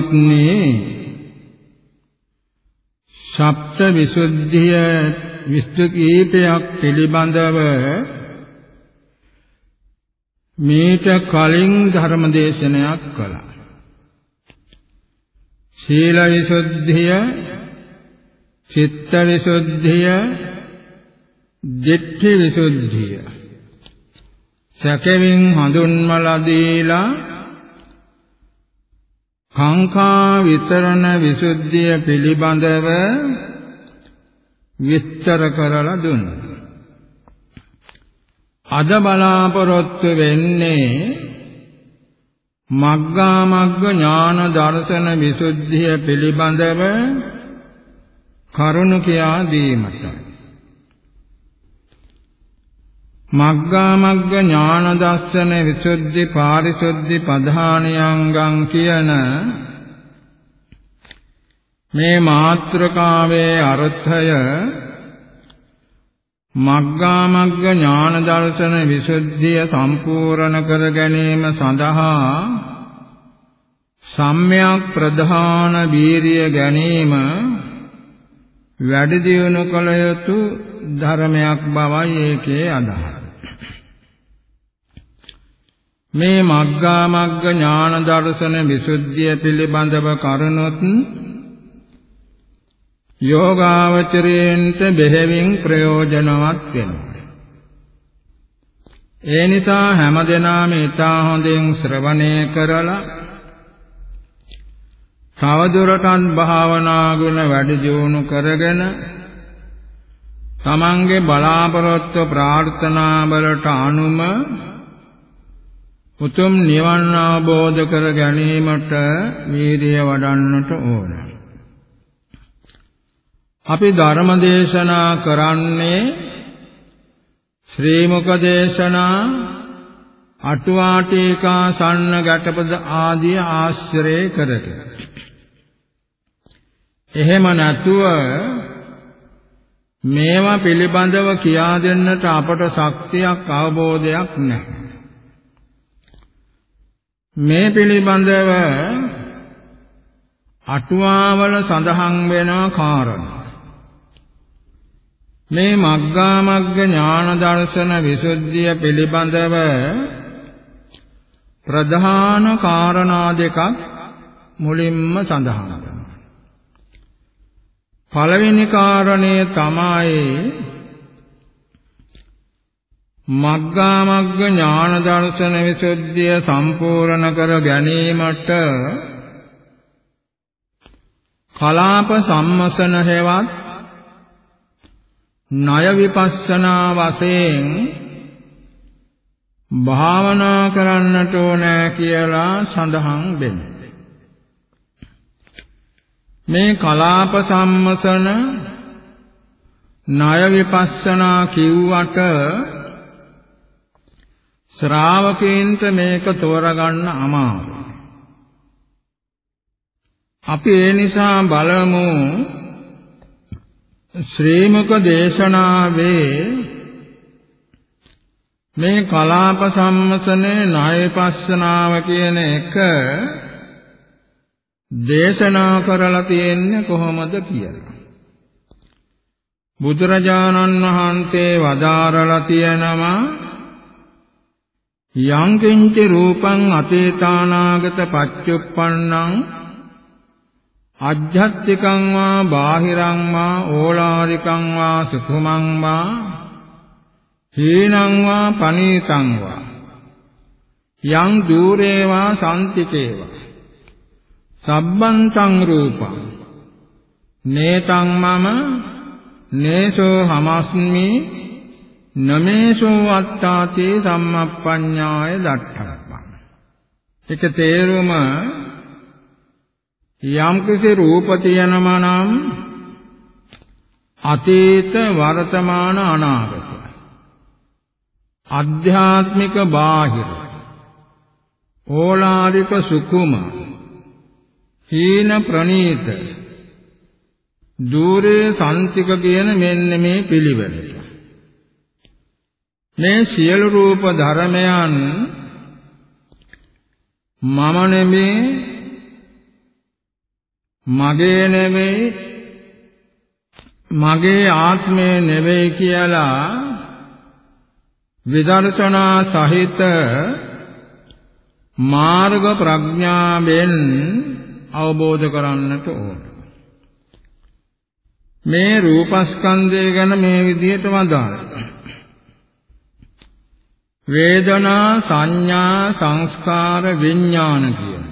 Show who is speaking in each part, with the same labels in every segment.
Speaker 1: තින්මත්නි සප්ත විසුද්ධිය විස්තු කීපයක් පිළිබඳව මේට කලින් ධර්ම දේශනයක් කළා සීල විසුද්ධිය චිත්ත විසුද්ධිය, දිට්ඨි විසුද්ධිය. සැකෙමින් හඳුන්වලා දීලා කාංකා විතරණ විසුද්ධිය පිළිබඳව විස්තර කරලා දුන්නා. අද බලාපොරොත්තු වෙන්නේ මග්ගා මග්ග ඥාන දර්ශන විසුද්ධිය පිළිබඳව කරුණ කියා දීමට මග්ගා මග්ග ඥාන දර්ශන විසුද්ධි පාරිශුද්ධි පධානියංගං කියන මේ මාත්‍රකාවේ අර්ථය මග්ගා මග්ග ඥාන දර්ශන විසුද්ධිය සම්පූර්ණ කර ගැනීම සඳහා සම්‍යක් ප්‍රධාන වීරිය ගැනීම වැඩි දියුණු කළ යුතු ධර්මයක් බවයි ඒකේ අදහස. මේ මග්ගා මග්ග ඥාන දර්ශන විසුද්ධිය පිළිබඳව කරුණොත් යෝගාවචරයෙන්ට බෙහෙවින් ප්‍රයෝජනවත් වෙනවා. ඒ නිසා හැමදෙනාම ඊට හොඳින් ශ්‍රවණය කරලා තවදුරටත් භාවනා ගුණ වැඩි දියුණු කරගෙන තමන්ගේ බලාපොරොත්තු ප්‍රාර්ථනා වලට අනුම උතුම් නිවන් අවබෝධ කර ගැනීමට වීර්යය වඩන්නට ඕන. අපි ධර්ම දේශනා කරන්නේ ශ්‍රී මුක දේශනා අටුවාටීකා සන්න ගැටපද ආදී ආශ්‍රය කරගෙන එහෙම නැතුව මේවා පිළිබඳව කියා දෙන්නට අපට ශක්තියක් අවබෝධයක් නැහැ. මේ පිළිබඳව අටුවාවල සඳහන් වෙනවා කාරණා. මේ මග්ගා මග්ග ඥාන දර්ශන විසුද්ධිය පිළිබඳව ප්‍රධාන කාරණා දෙකක් මුලින්ම සඳහන් වෙනවා. පළවෙනි කාරණය තමයි මග්ගා මග්ග ඥාන දර්ශන විසුද්ධිය සම්පූර්ණ කර ගැනීමට කලාප සම්මසන හේවත් ණය විපස්සනා වශයෙන් භාවනා කරන්නට ඕනෑ කියලා සඳහන් වෙනවා. මේ කලාප සම්මසන ණය විපස්සනා කිව්වට ශ්‍රාවකයන්ට මේක තෝරගන්න අමාරුයි. අපි ඒ නිසා බලමු ශ්‍රීමුක දේශනාවේ මේ කලාප සම්මසනේ ණයපස්සනාව කියන එක දේශනා කරලා තියෙන්නේ කොහොමද කියලා. බුදුරජාණන් වහන්සේ වදාරලා තියෙනවා යං කිංච රූපං අතේතානාගත පච්චුප්පන්නං අජ්ජත්තිකං වා බාහිරං වා ඕලාරිකං වා සුඛමං වා හීනං වා පනීතං වා යං দূරේ වා සම්තිකේ වා සබ්බං සංරූපං නේතං මම නේසෝ හමස්මි නමේසෝ අත්තාති සම්මප්පඤ්ඤාය දට්ඨප්පං. ඒක තේරුම යම් කිසි රූප තියෙනවා නම් අතීත වර්තමාන අනාගත. අධ්‍යාත්මික බාහිර. ඕලාරික සුකුම. හීන ප්‍රනීත. দূරේ සන්තික කියන මෙන්න මේ පිළිවෙලට. මේ සියලු රූප ධර්මයන් මම නෙමේ මගේ නෙමෙයි මගේ ආත්මය නෙවෙයි කියලා විදර්ශනා සහිත මාර්ග ප්‍රඥාවෙන් අවබෝධ කරන්නට ඕන. මේ රූපස්කන්ධය ගැන මේ විදිහට වදාළා. වේදනා සංඥා සංස්කාර විඥාන කියන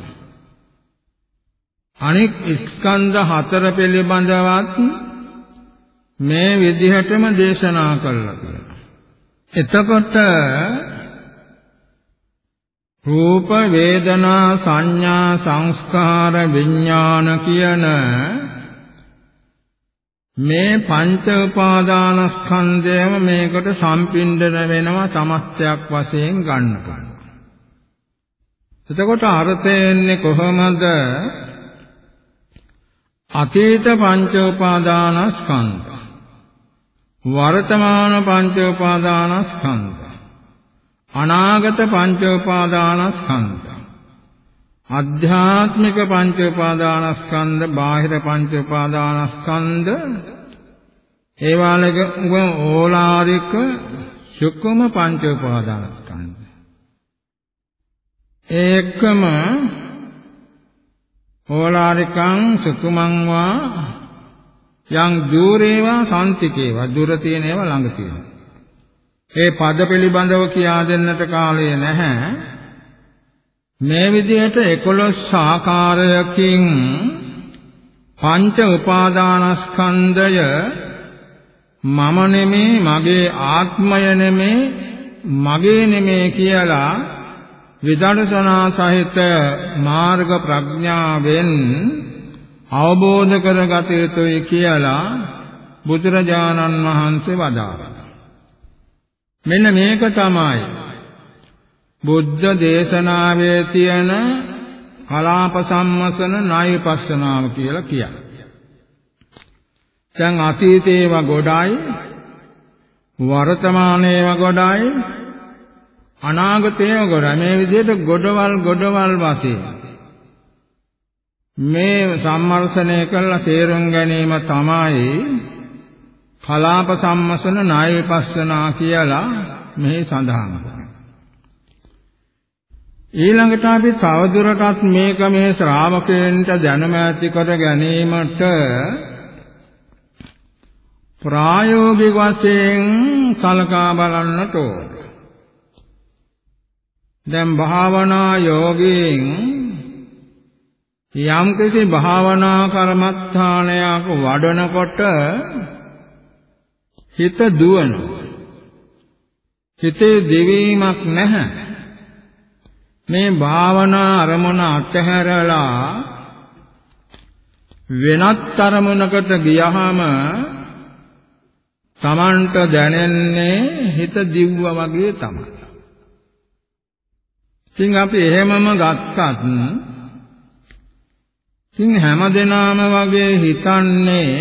Speaker 1: අනෙක් ස්කන්ධ හතර පිළිබඳවත් මේ විදිහටම දේශනා කළා කියලා. එතකොට රූප වේදනා සංඥා සංස්කාර විඥාන කියන මේ පංච උපාදානස්කන්ධයම මේකට සම්පින්දන වෙනවා සමස්තයක් වශයෙන් ගන්නකොට. එතකොට අර්ථය එන්නේ කොහොමද? අතීත පංච උපාදානස්කන්ධ වර්තමාන පංච උපාදානස්කන්ධ අනාගත පංච උපාදානස්කන්ධ අධ්‍යාත්මික පංච උපාදානස්කන්ධ බාහිර පංච උපාදානස්කන්ධ ඒ වාලක ඕලාරික සුක්කම පංච උපාදානස්කන්ධ ඒකම ඕලාරිකං සුකුමං වා යං දූරේවා සම්තිකේවා දුර තියෙන ඒවා ළඟ තියෙනවා. ඒ පද පිළිබඳව කියා දෙන්නට කාලය නැහැ. මේ විදිහට 11 ආකාරයකින් පංච උපාදානස්කන්ධය මම නෙමේ මගේ ආත්මය නෙමේ මගේ නෙමේ කියලා විදර්ශනා සහිත මාර්ග ප්‍රඥාවෙන් අවබෝධ කරගත යුතුයි කියලා බුදුරජාණන් වහන්සේ වදාළා. මෙන්න මේක තමයි බුද්ධ දේශනාවේ තියෙන කලාප සම්මසන ණයපස්සනාව කියලා කියන්නේ. දැන් අතීතේව ගොඩයි වර්තමානේව ගොඩයි අනාගතය ගොඩ මේ විදිහට ගොඩවල් ගොඩවල් වශයෙන් මේ සම්මර්ෂණය කරලා තේරුම් ගැනීම තමයි කලාප සම්මසන ණයපස්සනා කියලා මෙහි සඳහන් ඊළඟට අපි තවදුරටත් මේක මේ ශ්‍රාවකයන්ට දැනුම ඇති කර ගැනීමට ප්‍රායෝගික වශයෙන් සලකා බලන්නට ඕන. දැන් භාවනා යෝගීන් යම් කිසි භාවනා කර්මස්ථානයක වඩනකොට හිත දුවන හිතේ දෙවීමක් නැහැ මේ භාවනා අරමුණ අතහැරලා වෙනත් අරමුණකට ගියහම Tamanට දැනෙන්නේ හිත දිව්වා වගේ තමයි ඉතින් අපි එහෙමම ගත්තත් ඉතින් හැමදෙනාම වගේ හිතන්නේ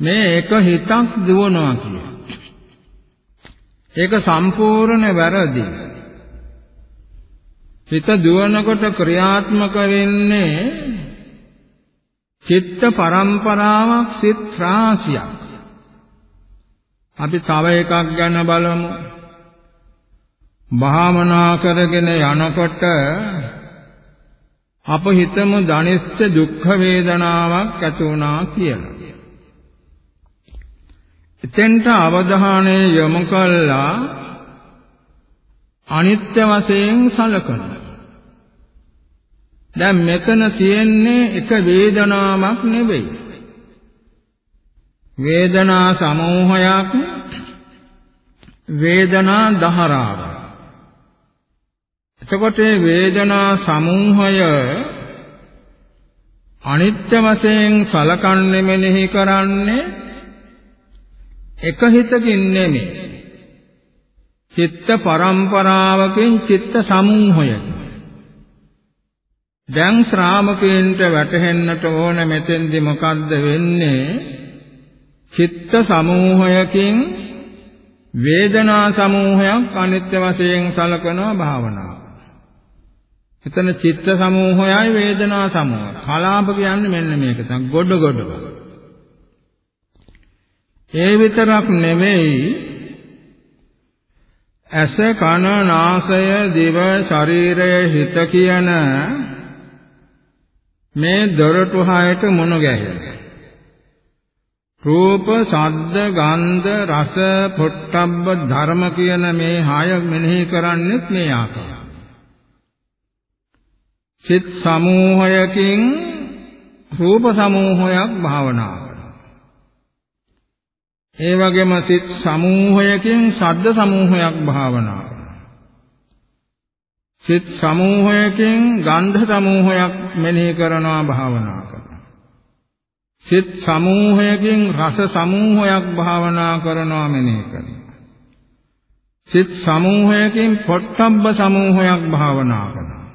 Speaker 1: මේ එක හිතක් දුවනවා කියලා. ඒක සම්පූර්ණ වැරදි. හිත දුවනකොට ක්‍රියාත්මක වෙන්නේ චිත්ත පරම්පරාවක් සිත් රාශියක්. අපි තව එකක් ගැන බලමු. භාවනා කරගෙන යනකොට අප හිතමු ධනිස්ස දුක්ඛ වේදනාවක් ඇති වුණා කියලා. එතෙන්ට අවධානය යොමු කළා අනිත්‍ය වශයෙන් සලකනවා. දැන් මෙතන තියෙන්නේ එක වේදනාවක් නෙවෙයි. වේදනා සමූහයක් වේදනා දහරාවක්. එතකොට මේ වේදනා සමූහය අනිත්‍ය වශයෙන් සලකන්නේ මෙනෙහි කරන්නේ එක හිතකින් නෙමෙයි. චිත්ත පරම්පරාවකින් චිත්ත සමූහයකින්. දැන් ශ්‍රාමකයන්ට වැටහෙන්නට ඕන මෙතෙන්දි මොකද්ද වෙන්නේ? චිත්ත සමූහයකින් වේදනා සමූහයක් අනිත්‍ය වශයෙන් සලකනවා භාවනාව. එතන චිත්ත සමූහයයි වේදනා සමූහය. කලාප කියන්නේ මෙන්න මේක තමයි ගොඩ ගොඩ. ඒ විතරක් නෙමෙයි ඇස කන නාසය දිව ශරීරය හිත කියන මේ දොරටු හයට මොන ගැහෙන්නේ රූප ශබ්ද ගන්ධ රස පොට්ටබ්බ ධර්ම කියන මේ හය මෙනෙහි කරන්නේත් මේ ආකාරය චිත් සමූහයකින් රූප සමූහයක් භාවනා කරනවා. ඒ වගේම චිත් සමූහයකින් ශබ්ද සමූහයක් භාවනා කරනවා. චිත් සමූහයකින් ගන්ධ සමූහයක් මෙනෙහි කරනවා භාවනා කරනවා. චිත් සමූහයකින් රස සමූහයක් භාවනා කරනවා මෙනෙහි කරනවා. චිත් සමූහයකින් පොට්ටබ්බ සමූහයක් භාවනා කරනවා.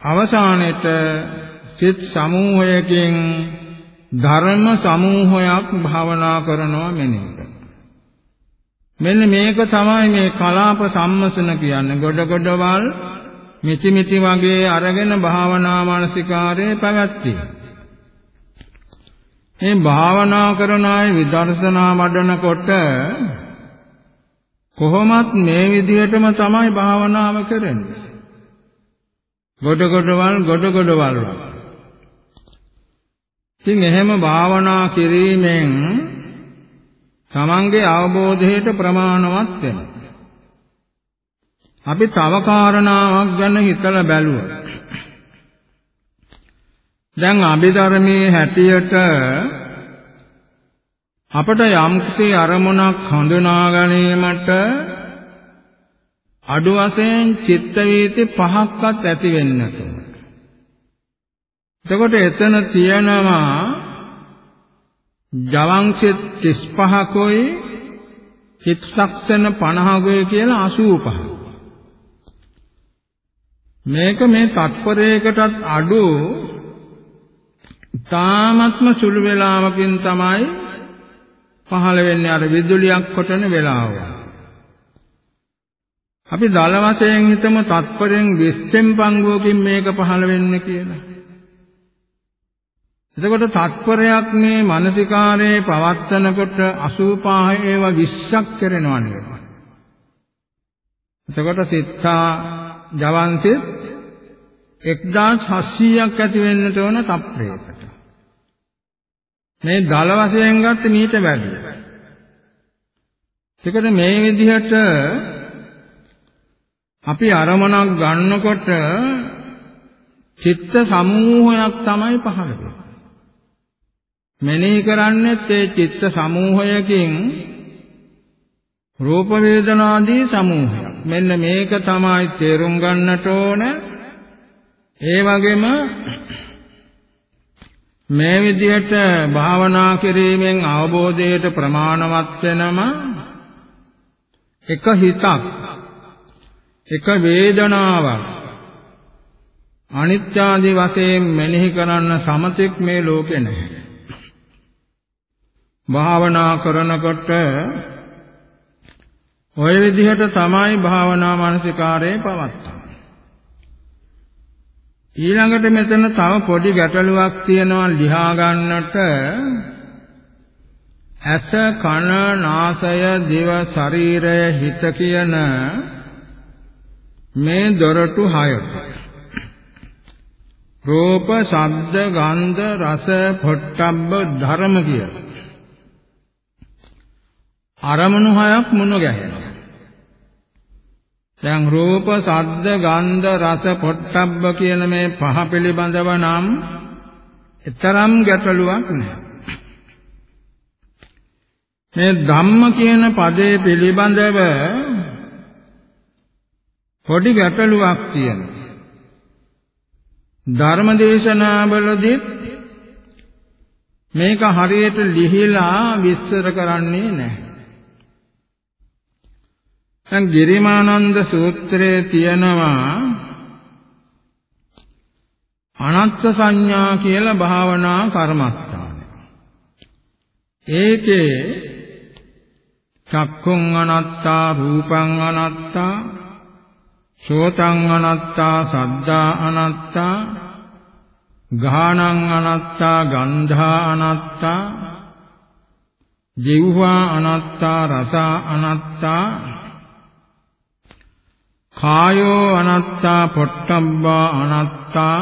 Speaker 1: අවසානෙට සිත් සමූහයකින් ධර්ම සමූහයක් භාවනා කරනවා මෙනෙහි මෙන්න මේක තමයි මේ කලාප සම්මසන කියන්නේ ගොඩ ගොඩවල් මිති මිති වගේ අරගෙන භාවනා මානසිකාරයේ පැවැත්වීම. මේ භාවනා කරන අය විදර්ශනා වඩනකොට කොහොමත් මේ විදිහටම තමයි භාවනාව කරන්නේ. ගොඩ ගොඩවල් ගොඩ ගොඩවල් ඉතින් එහෙම භාවනා කිරීමෙන් තමන්ගේ අවබෝධයට ප්‍රමාණවත් වෙනවා. අපි තව කාරණාවක් ගැන හිතලා බැලුවා. දැන් අභිධර්මයේ හැටියට අපට යම්කිසි අරමුණක් හඳුනා ගැනීමට අඩු වශයෙන් චිත්ත වීති පහක්වත් ඇති වෙන්නට එතකොට එතන තියෙනවා ජවංශෙත් 35කුයි චිත්තක්ෂණ 50කුයි කියලා 85. මේක මේ තත්පරයකටත් අඩු තාමත්ම සුළු වේලාවකින් තමයි පහළ වෙන්නේ අර විදුලියක් කොටන වෙලාව. අපි දල වශයෙන් හිතමු තත්පරෙන් 20න් පංගුවකින් මේක පහළ වෙන්නේ කියලා. එතකොට තත්පරයක් මේ මානසිකාරයේ පවත්තනකොට 85 ඒවා 20ක් කරනවා නේද? එතකොට සිතා ජවන්සිත 1700ක් ඇති වෙන්නට ඕන තප්පරයකට. මේ දල වශයෙන් ගත්ත මීට වැඩි. ඒකට මේ විදිහට අපි අරමුණක් ගන්නකොට චිත්ත සමූහයක් තමයි පහළ වෙන්නේ. මෙනෙහි කරන්නේත් ඒ චිත්ත සමූහයකින් රූප වේදනාදී සමූහයක්. මෙන්න මේක තමයි තේරුම් ගන්නට ඕන. ඒ වගේම මේ විදිහට භාවනා කිරීමෙන් අවබෝධයට ප්‍රමාණවත් වෙනම එක හිතක් එක වේදනාවක් අනිත්‍යාදි වශයෙන් මෙනෙහි කරන්න සමතෙක් මේ ලෝකේ නැහැ. භාවනා කරනකොට ওই විදිහට තමයි භාවනා මානසිකාරයේ පවත්තන්නේ. ඊළඟට මෙතන තව පොඩි ගැටලුවක් තියෙනවා ලියා ගන්නට. ඇස කන නාසය දිව ශරීරය හිත කියන මේ දොරටු හයට රූප ශබ්ද ගන්ධ රස පොට්ටබ්බ ධර්ම කියලා. අරමුණු හයක් මුණ ගැහෙනවා දැන් රූප ශබ්ද ගන්ධ රස පොට්ටබ්බ කියන මේ පහ පිළිබඳව නම් තරම් ගැටලුවක් නැහැ මේ ධම්ම කියන පදේ පිළිබඳව පොඩි ගැටලුවක් තියෙනවා. ධර්මදේශනාවලදී මේක හරියට ලිහිලා විස්තර කරන්නේ නැහැ. දැන් ගිරිමානන්ද සූත්‍රයේ තියෙනවා අනත්ත් සංඥා කියලා භාවනා කර්මස්ථානය. ඒකේ චක්ඛුං අනත්තා රූපං අනත්තා සෝතං අනත්තා සද්දා අනත්තා ගානං අනත්තා ගන්ධා අනත්තා ජීවහා අනත්තා රස අනත්තා කායෝ අනත්තා පොට්ටබ්බා අනත්තා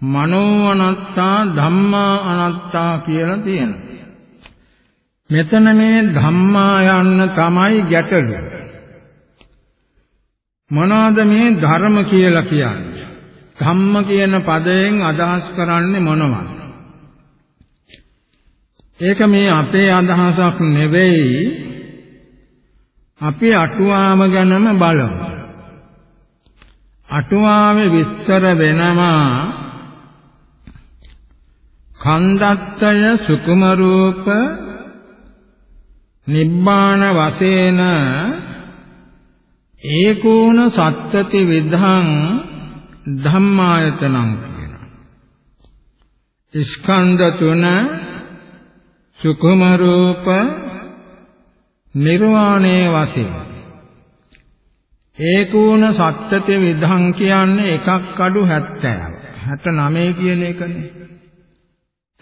Speaker 1: මනෝ අනත්තා ධම්මා අනත්තා කියලා තියෙනවා මෙතන මේ ධම්මා යන්න තමයි ගැටලුව. මොනවාද මේ ධර්ම කියලා කියන්නේ? ධම්ම කියන පදයෙන් අදහස් කරන්නේ මොනවද? ඒක මේ අපේ අදහසක් නෙවෙයි. අපි අටුවාම ගැනම බලමු. අටුවාවේ විස්තර වෙනවා කන්දත්තය සුකුම රූප නිබ්බාන වශයෙන් ඒකෝන සත්තති විධං ධම්මායතනං කියනවා. ස්කන්ධ තුන සුඛම රූප නිර්වාණේ වශයෙන් ඒකෝන සත්තති විධං කියන්නේ එකක් අඩු 70. 69 කියන එකනේ.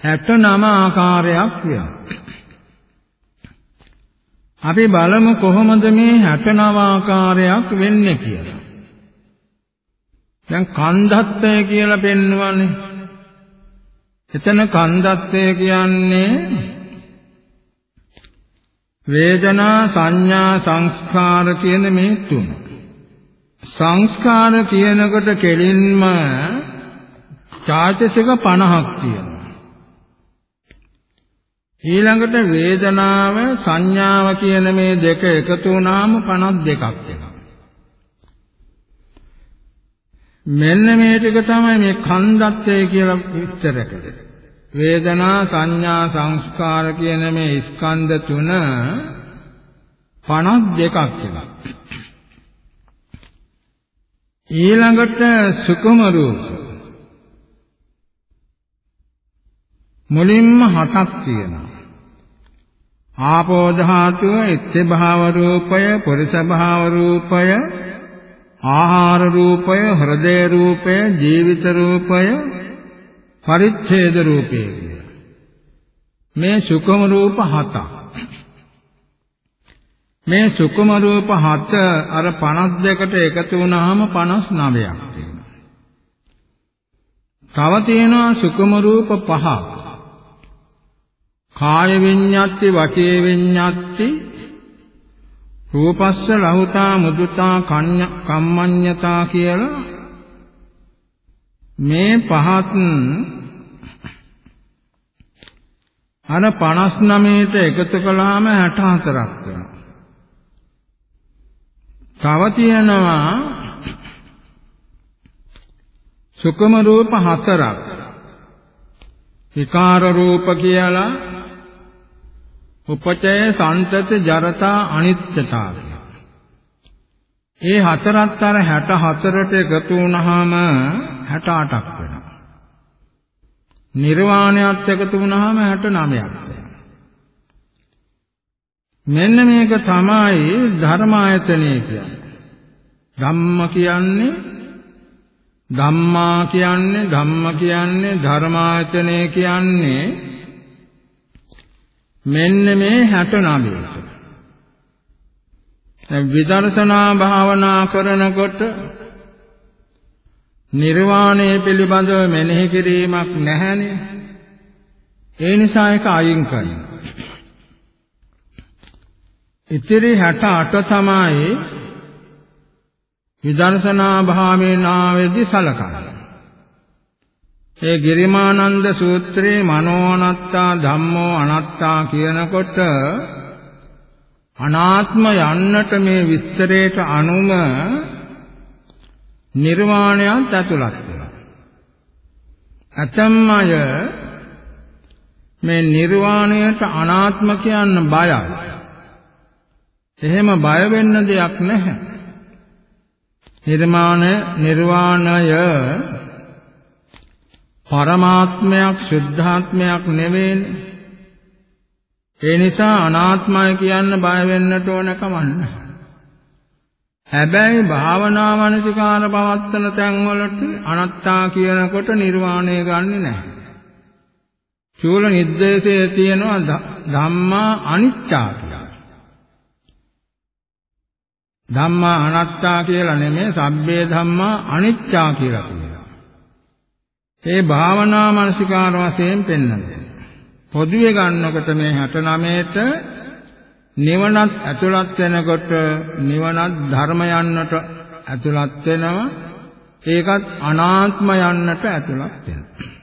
Speaker 1: 69 ආකාරයක් වෙනවා. අපි බලමු කොහොමද මේ 69 ආකාරයක් වෙන්නේ කියලා. දැන් කන්දත්තය කියලා පෙන්වන්නේ. එතන කන්දත්තය කියන්නේ වේදනා සංඥා සංස්කාර කියන මේ තුන. සංස්කාර කියනකොට කෙලින්ම චාතසික 50ක් තියෙනවා. ඊළඟට වේදනාව සංඥාව කියන මේ දෙක එකතු වුණාම 52ක් වෙනවා. මෙන්න මේ ටික තමයි මේ කන්දත්තය කියලා විස්තර කරන්නේ. වේදනා සංඥා සංස්කාර කියන මේ ස්කන්ධ තුන 52ක් වෙනවා. ඊළඟට සුකුම රූප මුලින්ම හතක් තියෙනවා. ආපෝ ධාතුව, ඉත්‍ය භාව රූපය, පුරිස භාව රූපය, ආහාර රූපය, හෘදේ රූපය, ජීවිත රූපය, පරිච්ඡේද රූපය මේ සුඛම රූප හතක්. මේ සුඛම රූප හත අර 52කට එකතු වුණාම 59ක් තියෙනවා. තව තියෙනවා සුඛම රූප පහක්. කාය විඤ්ඤාති වචේ විඤ්ඤාති රූපස්ස ලහුතා මුදුතා කම්මඤ්ඤතා කියලා මේ පහත් අන 59ට එකතු කළාම 64ක් වෙනවා. තව තියෙනවා සුකම රූප හතරක්. විකාර රූප කියලා උපචය සන්තත ජරතා අනිත්‍යතාව ඒ හතරත් අර 64ට එකතු වුණාම 68ක් වෙනවා. නිර්වාණයත් එකතු වුණාම 69ක් වෙනවා. මෙන්න මේක තමයි ධර්මායතනය කියන්නේ. ධම්ම කියන්නේ ධම්මා කියන්නේ ධම්ම කියන්නේ ධර්මායතනය කියන්නේ මෙන්න මේ 69ට. දැන් විදර්ශනා භාවනා කරනකොට නිර්වාණය පිළිබඳව මෙනෙහි කිරීමක් නැහැනේ. ඒ නිසා ඒක අයින් කරනවා. ඉතිරි 68 තමයි විදර්ශනා භාවයෙන් ආවේදී සලකන්නේ. ඒ ගිරිමානන්ද සූත්‍රයේ මනෝනත්තා ධම්මෝ අනත්තා කියනකොට අනාත්ම යන්නට මේ විස්තරයට අනුම නිර්වාණයත් ඇතුළත් වෙනවා. ඇතම් අය මේ නිර්වාණයට අනාත්ම කියන්න බයයි. එහෙම බය වෙන්න දෙයක් නැහැ. නිර්මාණ නිර්වාණය පරමාත්මයක් සුද්ධාත්මයක් නෙවෙයිනේ. ඒ නිසා අනාත්මය කියන්න බය වෙන්නට ඕන කමන්න. හැබැයි භාවනා මානසිකාර පවත්තන තැන්වලට අනත්තා කියනකොට නිර්වාණය ගන්නෙ නැහැ. චූල නිද්දේශයේ තියෙනවා ධම්මා අනිච්චා කියලා. ධම්මා අනත්තා කියලා නෙමෙයි සබ්බේ ධම්මා අනිච්චා කියලා කියනවා. ඒ භාවනා මානසිකාර වශයෙන් පෙන්වන්නේ. පොදුවේ ගන්නකොට මේ 69ට නිවනත් ඇතුළත් වෙනකොට නිවනත් ධර්ම යන්නට ඇතුළත් වෙනවා. ඒකත් අනාත්ම යන්නට ඇතුළත් වෙනවා.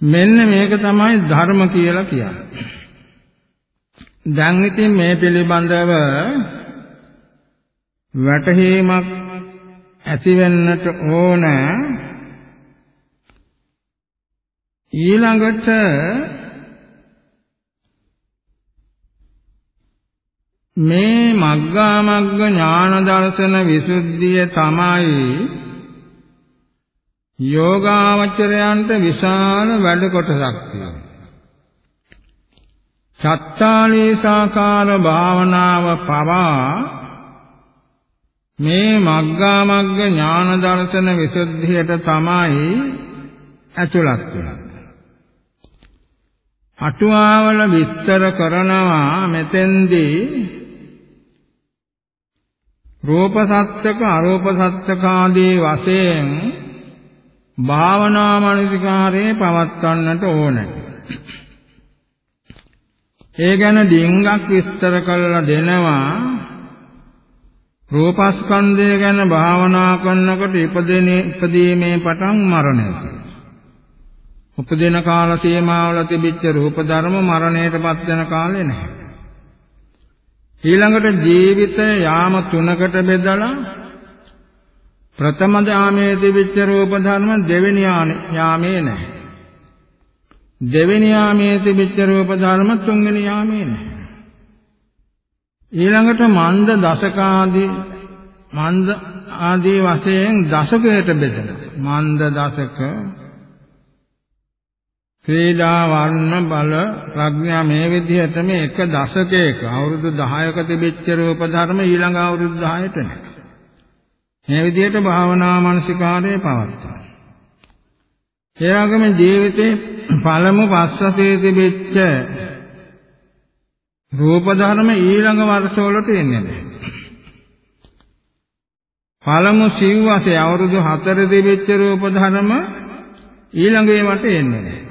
Speaker 1: මෙන්න මේක තමයි ධර්ම කියලා කියන්නේ. දැන් ඉතින් මේ පිළිබඳව වැටහීමක් ඇති වෙන්නට ඕන ඊළඟට මේ මග්ගා මග්ග ඥාන දර්ශන විසුද්ධිය තමයි යෝගාවචරයන්ට විශාල වැඩ කොටසක් තියෙනවා. චත්තාලීසාකාර භාවනාව පවා මේ මග්ගා මග්ග ඥාන දර්ශන විසුද්ධියට තමයි ඇතුළත් වෙන්නේ. අටුවාවල විස්තර කරනවා මෙතෙන්දී. රූප සත්‍යක අරූප සත්‍යක ආදී වශයෙන් භාවනා මනසිකාරේ පවත්වන්නට ඕනේ. ඒ ගැන ඩිංගක් විස්තර කරලා දෙනවා. රූපස්කන්ධය ගැන භාවනා කරනකොට ඉපදෙනේ ඉපදීමේ පටන් මරණය උපදින කාල සීමාවල තිබිච්ච රූප ධර්ම මරණයටපත් වෙන කාලේ නැහැ. ඊළඟට ජීවිතය යාම තුනකට බෙදලා ප්‍රථම යාමේ තිබිච්ච රූප ධර්ම දෙවෙනි යාමේ නැහැ. දෙවෙනි යාමේ තිබිච්ච රූප ධර්ම තුන්වෙනි යාමේ නැහැ. ඊළඟට මන්ද දශකාදී මන්ද ආදී වශයෙන් දශකයට බෙදෙනවා. මන්ද දශක ක්‍රීඩා වර්ණ බල ප්‍රඥා මේ විදිහට මේ එක දශකයක අවුරුදු 10ක තිබෙච්ච රූප ධර්ම ඊළඟ අවුරුදු 10ට නැහැ. මේ විදිහට භාවනා මානසිකාරයේ පවත්තා. ඒ වගේම ජීවිතේ පළමු පස්සසේ තිබෙච්ච රූප ධර්ම ඊළඟ වර්ෂවලට එන්නේ නැහැ. පළමු සිව්වසේ අවුරුදු 4 තිබෙච්ච රූප ධර්ම ඊළඟ ඒවට එන්නේ නැහැ.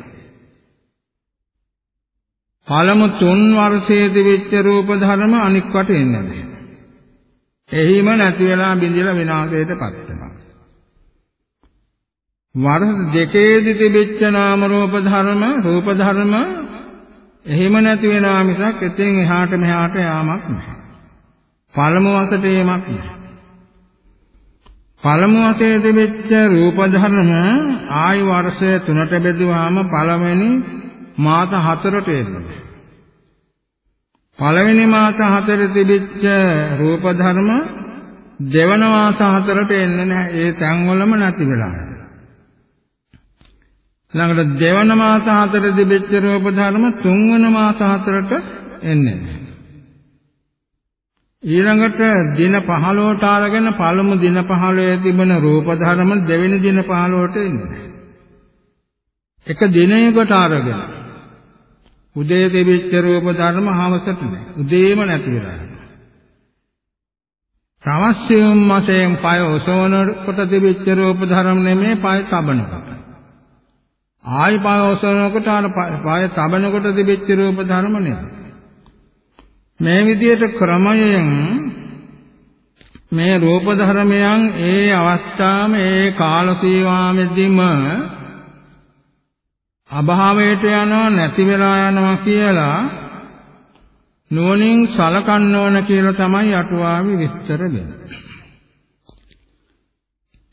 Speaker 1: පළමු තුන් වර්ෂයේ තිබෙච්ච රූප ධර්ම අනික් වට එන්නේ නැහැ. එහිම නැති වෙලා බිඳිලා විනාශයටපත් වෙනවා. වර්ෂ දෙකේදී තිබෙච්ච නාම රූප ධර්ම රූප ධර්ම එහිම නැති වෙනා මිසක් එතෙන් එහාට මෙහාට යාමක් නැහැ. පළමු වසට යෑමක් නැහැ. පළමු වසයේ තිබෙච්ච රූප ධර්ම ආයු වර්ෂය තුනට බෙදුවාම පළවෙනි මාස හතරට එන්නේ. පළවෙනි මාස හතරේ තිබිච්ච රූප ධර්ම දෙවන මාස හතරට එන්නේ නැහැ. ඒ තැන්වලම නැති වෙලා යනවා. ළඟට දෙවන මාස හතරේ තිබිච්ච රූප ධර්ම තුන්වන මාස හතරට එන්නේ නැහැ. ඊළඟට දින 15ට අරගෙන පළමු දින 15 තිබෙන රූප ධර්ම දෙවෙනි දින 15ට එන්නේ. එක දිනයකට අරගෙන උදේ තිබිච්ච රූප ධර්ම හවසට නෑ. උදේම නැති වෙලා යනවා. තවස්සියම් මාසයෙන් පය ඔසවන කොට තිබිච්ච රූප ධර්ම නෙමේ පය තබනකොට. ආයි පය ඔසවනකොට අර පය තබනකොට තිබිච්ච රූප ධර්ම නෙමෙයි. මේ විදිහට ක්‍රමයෙන් මේ රූප ධර්මයන් ඒ අවස්ථාවම ඒ කාල සීමාවෙදිම අභාවයට යනවා නැති වෙලා යනවා කියලා නුවණින් සලකන්න ඕන කියලා තමයි අටුවාවේ විස්තර දෙන්නේ.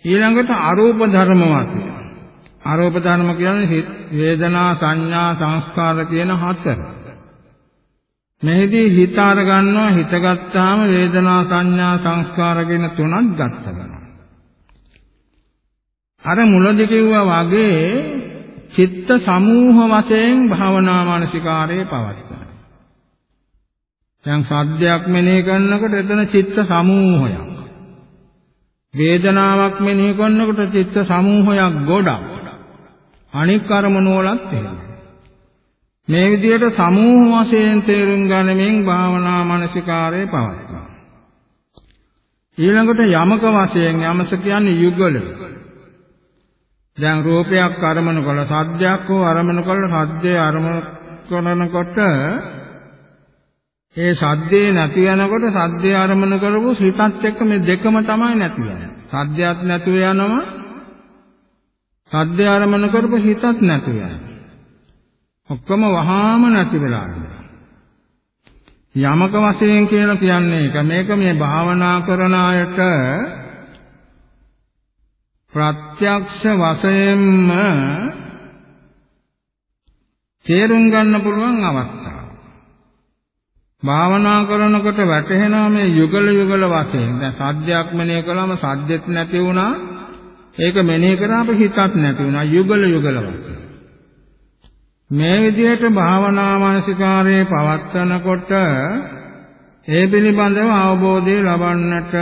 Speaker 1: ඊළඟට අරූප ධර්ම වාක්‍ය. අරූප ධර්ම කියන්නේ වේදනා සංඥා සංස්කාර කියන හතර. මෙහිදී හිත අර ගන්නවා හිත ගත්තාම වේදනා සංඥා සංස්කාර කියන තුනක් ගත්ත ගන්නවා. අර මුලදී කිව්වා වගේ චිත්ත සමූහ වශයෙන් භාවනා මානසිකාරයේ පවත්වන. දැන් සද්දයක් මෙනෙහි කරනකොට එතන චිත්ත සමූහයක්. වේදනාවක් මෙනෙහි කරනකොට චිත්ත සමූහයක් ගොඩක්. අනික් අරමුණු වලත් එහෙමයි. මේ විදිහට සමූහ වශයෙන් තේරුම් ගන්නමින් භාවනා මානසිකාරයේ පවත්වනවා. ඊළඟට යමක වශයෙන් යමස කියන්නේ යුගල. දැන් රූපයක් අරමුණු කළ සද්දයක් හෝ අරමුණු කළ සද්දේ අරමුණු කරනකොට ඒ සද්දේ නැති වෙනකොට සද්දේ අරමුණු කරපු හිතත් එක්ක මේ දෙකම තමයි නැති වෙන්නේ. සද්දයක් නැතුව යනවා සද්දේ අරමුණු කරපු හිතත් නැති වෙනවා. ඔක්කොම වහාම නැති වෙලා යනවා. යමක වශයෙන් කියලා කියන්නේ ඒක මේක මේ භාවනා කරන අයට ප්‍රත්‍යක්ෂ වශයෙන්ම තේරුම් ගන්න පුළුවන් අවස්ථාව. භාවනා කරනකොට වැටහෙනවා මේ යුගල යුගල වශයෙන්. දැන් සද්දයක් මෙනෙහි කළාම සද්දෙත් නැති වුණා. ඒක මෙනෙහි කරාම හිතත් නැති වුණා. යුගල යුගල වශයෙන්. මේ විදිහට භාවනා මානසිකාරයේ පවත්නකොට ඒ පිළිබඳව අවබෝධය ලබන්නට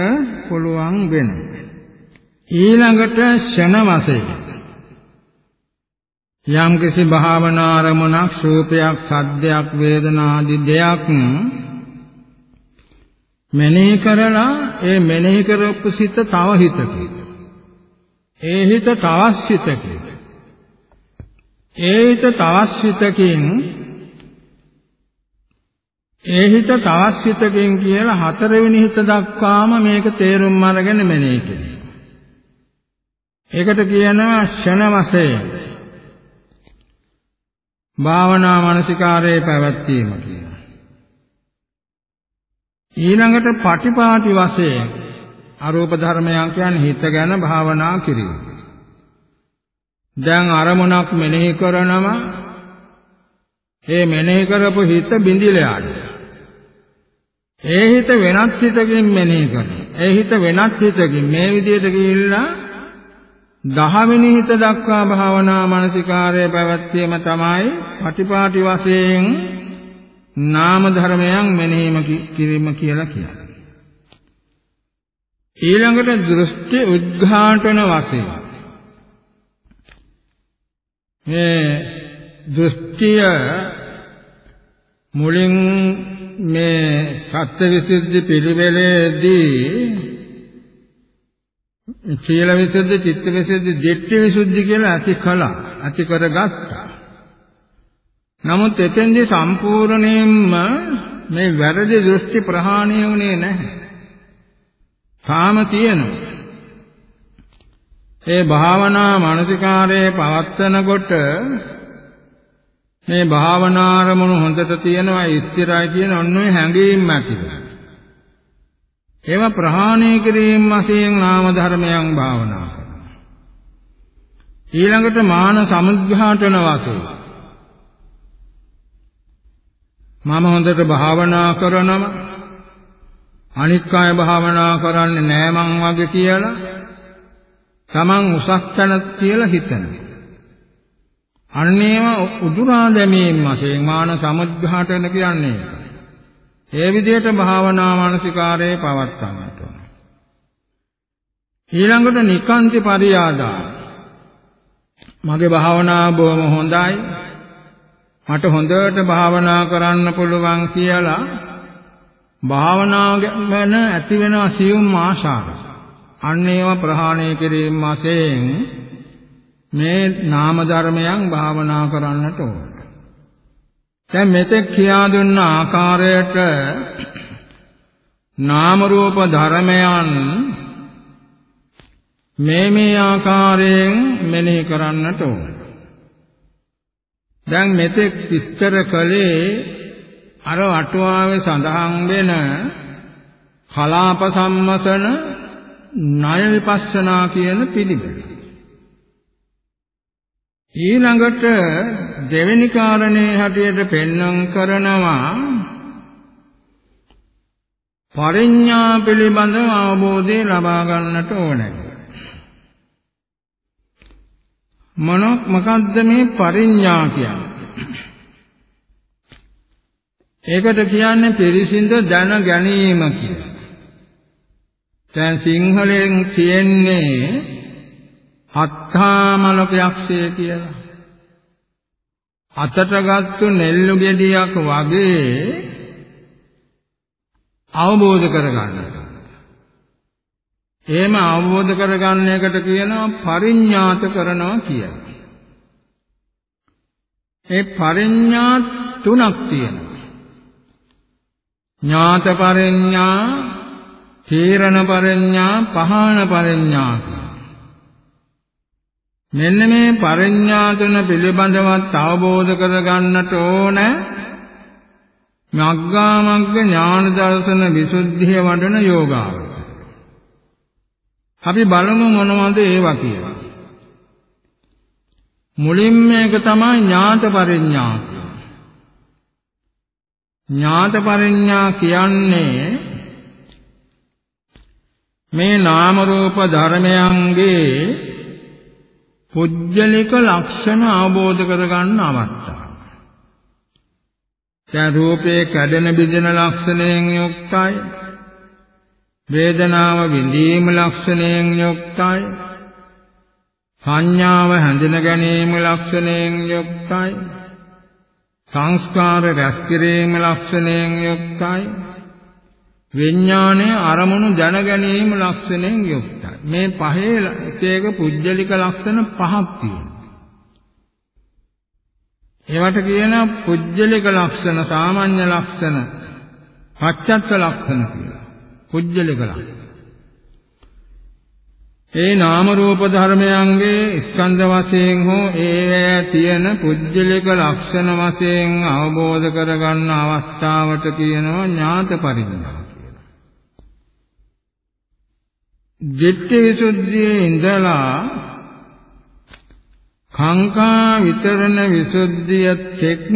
Speaker 1: පුළුවන් වෙනවා. ඊළඟට ෂණ වශයෙන්. යම් කිසි භාවනා අරමුණක් රූපයක් සද්දයක් වේදනා ආදී දෙයක් මෙනෙහි කරලා ඒ මෙනෙහි කරපු සිත තව හිතකින් ඒ හිත තවත් සිතකින් ඒ හිත තවත් සිතකින් ඒ හිත තවත් සිතකින් කියලා හතරවෙනි හිත දක්වාම මේක තේරුම් අරගෙන මෙනෙහි කෙරේ. ඒකට කියනවා ෂණ වශයෙන් භාවනා මානසිකාරයේ පැවැත්වීම කියලා. ඊළඟට පටිපාටි වශයෙන් අරූප ධර්මයන් කියන්නේ හිත ගැන භාවනා කිරීම. දැන් අරමුණක් මෙනෙහි කරනම ඒ මෙනෙහි කරපු හිත බිඳිලා යනවා. ඒ හිත වෙනත් හිතකින් මෙනෙහි කරනවා. ඒ හිත වෙනත් හිතකින් මේ විදිහට ගිහිල්ලා දහවෙනි හිත දක්වා භාවනා මානසිකාරය පැවැත්වීම තමයි පටිපාටි වශයෙන් නාම ධර්මයන් මෙනෙහිම කිරීම කියලා කියන්නේ. ඊළඟට දෘෂ්ටි උද්ඝාටන වශයෙන් මේ දෘෂ්ටිය මුලින් මේ සත්‍යවිසුද්ධි පිළිවෙලේදී සීල විසුද්ධි, චිත්ත විසුද්ධි, ධිට්ඨි විසුද්ධි කියලා ඇති කළා. ඇති කරගත්තා. නමුත් එතෙන්දී සම්පූර්ණයෙන්ම මේ වැරදි දෘෂ්ටි ප්‍රහාණය වුණේ නැහැ. තාම තියෙනවා. ඒ භාවනා මානසිකාරයේ පවත්නකොට මේ භාවනා අරමුණු හොඳට තියෙනවා ස්ථිරයි කියන ඔන්න ඔය හැඟීම් ඇති වෙනවා. ඒවා ප්‍රහාණය කිරීම වශයෙන් නාම ධර්මයන් භාවනා කරනවා. ඊළඟට මාන සමුද්ඝාටන වශයෙන් මම හොඳට භාවනා කරනවා අනික් අය භාවනා කරන්නේ නෑ මං වගේ කියලා තමන් උසස් තැන කියලා හිතනවා. අන්නේම උදුරා දැමීම වශයෙන් මාන සමුද්ඝාටන කියන්නේ ඒ විදිහට භාවනා මානසිකාරයේ පවත්තන්නට ඕන. ඊළඟට නිකාන්ති පරියාදා මගේ භාවනාව බොහොම හොඳයි මට හොඳට භාවනා කරන්න පුළුවන් කියලා භාවනාව ගැන ඇති වෙන සියුම් ආශාව අන්න ඒවා ප්‍රහාණය කිරීම වශයෙන් මේ නාම ධර්මයන් භාවනා කරන්නට ඕන. දැන් මෙතෙක් කියා දුන්න ආකාරයට නාම රූප ධර්මයන් මේ මේ ආකාරයෙන් මෙනෙහි කරන්නට ඕන. දැන් මෙතෙක් විස්තර කළේ අර අටුවාවේ සඳහන් වෙන කලාප සම්මසන ණය විපස්සනා කියන පිළිවෙල. ඊළඟට දෙවෙනි කාරණේ හැටියට පෙන්වන්න කරනවා පරිඥා පිළිබඳව අවබෝධය ලබා ගන්නට ඕනේ. මොනක් මොකද්ද මේ පරිඥා කියන්නේ? ඒකට කියන්නේ පිරිසිඳ දැන ගැනීම කියලා. දැන් සිංහලෙන් කියන්නේ හත්තාමලක යක්ෂය කියලා. අතට ගත්තු නෙල්ලු ගෙඩියක් වගේ අවබෝධ කරගන්න. එහෙම අවබෝධ කරගන්න එකට කියනවා පරිඥාත කරනවා කියලා. ඒ පරිඥා තුනක් තියෙනවා. ඥාත පරිඥා, තීරණ පරිඥා, පහාන පරිඥා මෙන්න මේ පරිඥා තුන පිළිබඳවත් අවබෝධ කරගන්නට ඕන මග්ගාමග්ග ඥාන දර්ශන විසුද්ධිය වඩන යෝගාව. අපි බලමු මොනවද ඒවා කියලා. මුලින්ම එක තමයි ඥාත පරිඥා. ඥාත පරිඥා කියන්නේ මේ නාම රූප ධර්මයන්ගේ පුජ්‍යලික ලක්ෂණ අවබෝධ කරගන්න අවස්ථාව. දැන් රූපේ කැඩෙන බිඳෙන ලක්ෂණයෙන් යුක්තයි. වේදනාව විඳීම ලක්ෂණයෙන් යුක්තයි සංඥාව හැඳින ගැනීම ලක්ෂණයෙන් යුක්තයි සංස්කාර රැස් කිරීම ලක්ෂණයෙන් යුක්තයි විඥානයේ අරමුණු දැන ගැනීම ලක්ෂණයෙන් යුක්තයි මේ පහේ එක එක පුජ්‍යලික ලක්ෂණ පහක් තියෙනවා. ඒවට කියන පුජ්‍යලික ලක්ෂණ සාමාන්‍ය ලක්ෂණ පච්චත්ත ලක්ෂණ කියලා. පුජ්‍යලික ලක්ෂණ. ඒ නාම රූප ධර්මයන්ගේ ස්කන්ධ වශයෙන් හෝ ඒවැය තියෙන පුජ්‍යලික ලක්ෂණ වශයෙන් අවබෝධ කරගන්න අවස්ථාවට කියනවා ඥාත පරිඥා කියලා. ජිත්‍ය විසුද්ධියේ ඉඳලා කාංකා විතරණ විසුද්ධිය තෙක්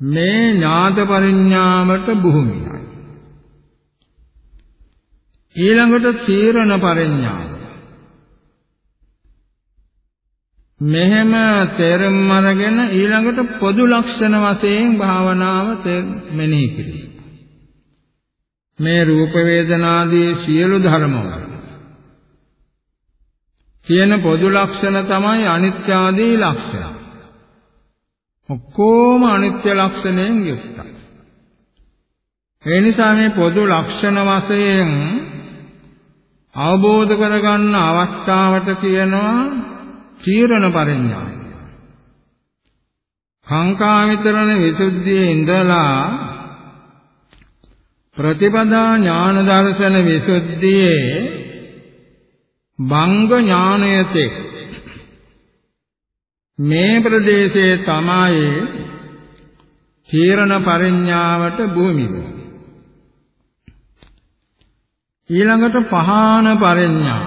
Speaker 1: මේ ඥාත පරිඥාවට භූමියයි. ඊළඟට තීරණ පරිඥාව. මෙහෙම තේරුම් අරගෙන ඊළඟට පොදු ලක්ෂණ වශයෙන් භාවනාව මෙනෙහි කිරීම. මේ රූප වේදනාදී සියලු ධර්මවල තියෙන පොදු ලක්ෂණ තමයි අනිත්‍ය ආදී ලක්ෂණ. ඔක්කොම අනිත්‍ය ලක්ෂණයෙන් යුක්තයි. ඒ නිසා මේ පොදු ලක්ෂණ වශයෙන් අවබෝධ කරගන්න අවස්ථාවට කියනවා තීරණ පරිඥා. කාංකා විතරණ විසුද්ධියේ ඉඳලා ප්‍රතිපදා ඥාන දර්ශන විසුද්ධියේ බංග ඥානයතේ මේ ප්‍රදේශයේ තමයි තීරණ පරිඥාවට භූමිය. ඊළඟට පහාන පරිඥා.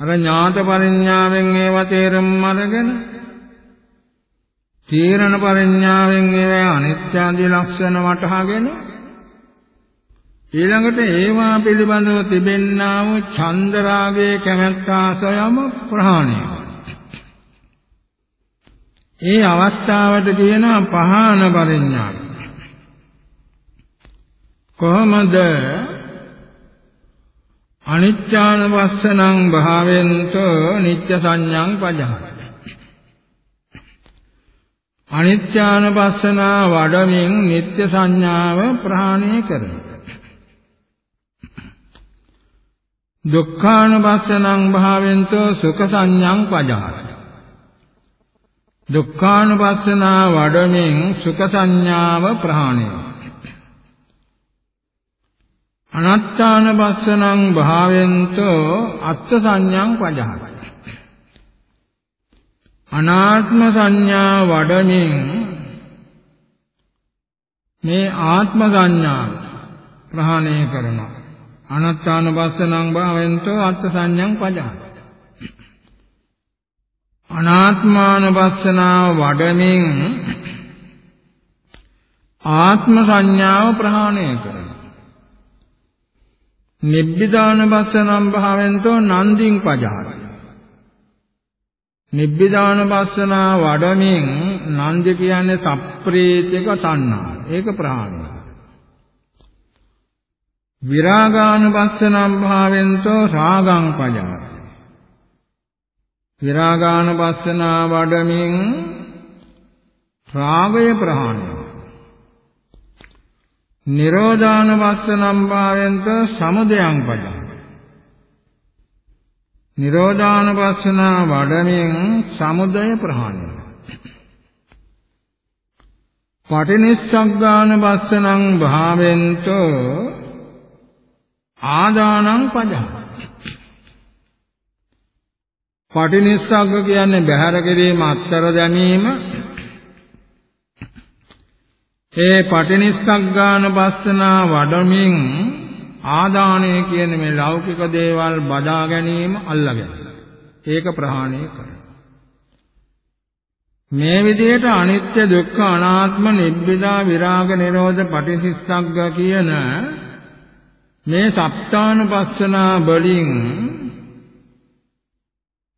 Speaker 1: අර ඥාත පරිඥාවෙන් ඒව තේරුම් අරගෙන තීරණ පරිඥාවෙන් ඒවා අනිත්‍ය ආදී ලක්ෂණ වටහාගෙන ඊළඟට ඒවා පිළිබඳව තිබෙන්නා වූ චන්දරාගයේ කැමැත්ත ආසයම ප්‍රහාණය. ඒ අවස්ථාවට කියනවා පහාන පරිඥාව කොහොමද අනිච්ඡානවස්සනං භාවෙන්තෝ නිච්ච සංඥං පජහති? අනිත්‍යානුපස්සනා වඩමින් නিত্য සංඥාව ප්‍රහාණය කරනවා. දුක්ඛානුපස්සනං භාවෙන්තෝ සුඛ සංඥං පජාති. දුක්ඛානුපස්සනා වඩමින් සුඛ සංඥාව ප්‍රහාණය. අනත්තානුපස්සනං භාවෙන්තෝ අත්ථ සංඥං පජාති. අනාත්ම සංඥා වඩමින් මේ ආත්ම සංඥාව ප්‍රහාණය කරනවා. අනත්තානුපස්සනං භාවෙන්තෝ අත්ථ සංඥං පජාති අනාත්මානුපස්සනාව වඩමින් ආත්ම සංඥාව ප්‍රහාණය කරනවා. නිබ්බිදානුපස්සනං භාවෙන්තෝ නන්දිං පජාති නිබ්බිදාන පස්සනා වඩමින් නන්ද කියන්නේ සප්‍රේතික තණ්හා. ඒක ප්‍රහාණය. විරාගාන පස්සනම් භාවෙන්තෝ රාගං පජාති. විරාගාන පස්සනා වඩමින් රාගය ප්‍රහාණය. නිරෝධාන පස්සනම් භාවෙන්තෝ සමුදයං පජාති. නිරෝධානුපස්සනා වඩමින් සමුදය ප්‍රහාණය. පටිනිස්සග්ගානුපස්සනං භාවෙන්තෝ ආදානං පජහ පටිනිස්සග්ග කියන්නේ බහැර කිරීම අත්තර දැමීම. ඒ පටිනිස්සග්ගානුපස්සනා වඩමින් ආදානය කියන මේ ලෞකික දේවල් බදා ගැනීම අල්ලගෙන ඒක ප්‍රහාණය කරනවා. මේ විදිහට අනිත්‍ය දුක්ඛ අනාත්ම නිබ්බිදා විරාග නිරෝධ පටිසිස්සග්ග කියන මේ සප්තානුපස්සනා වලින්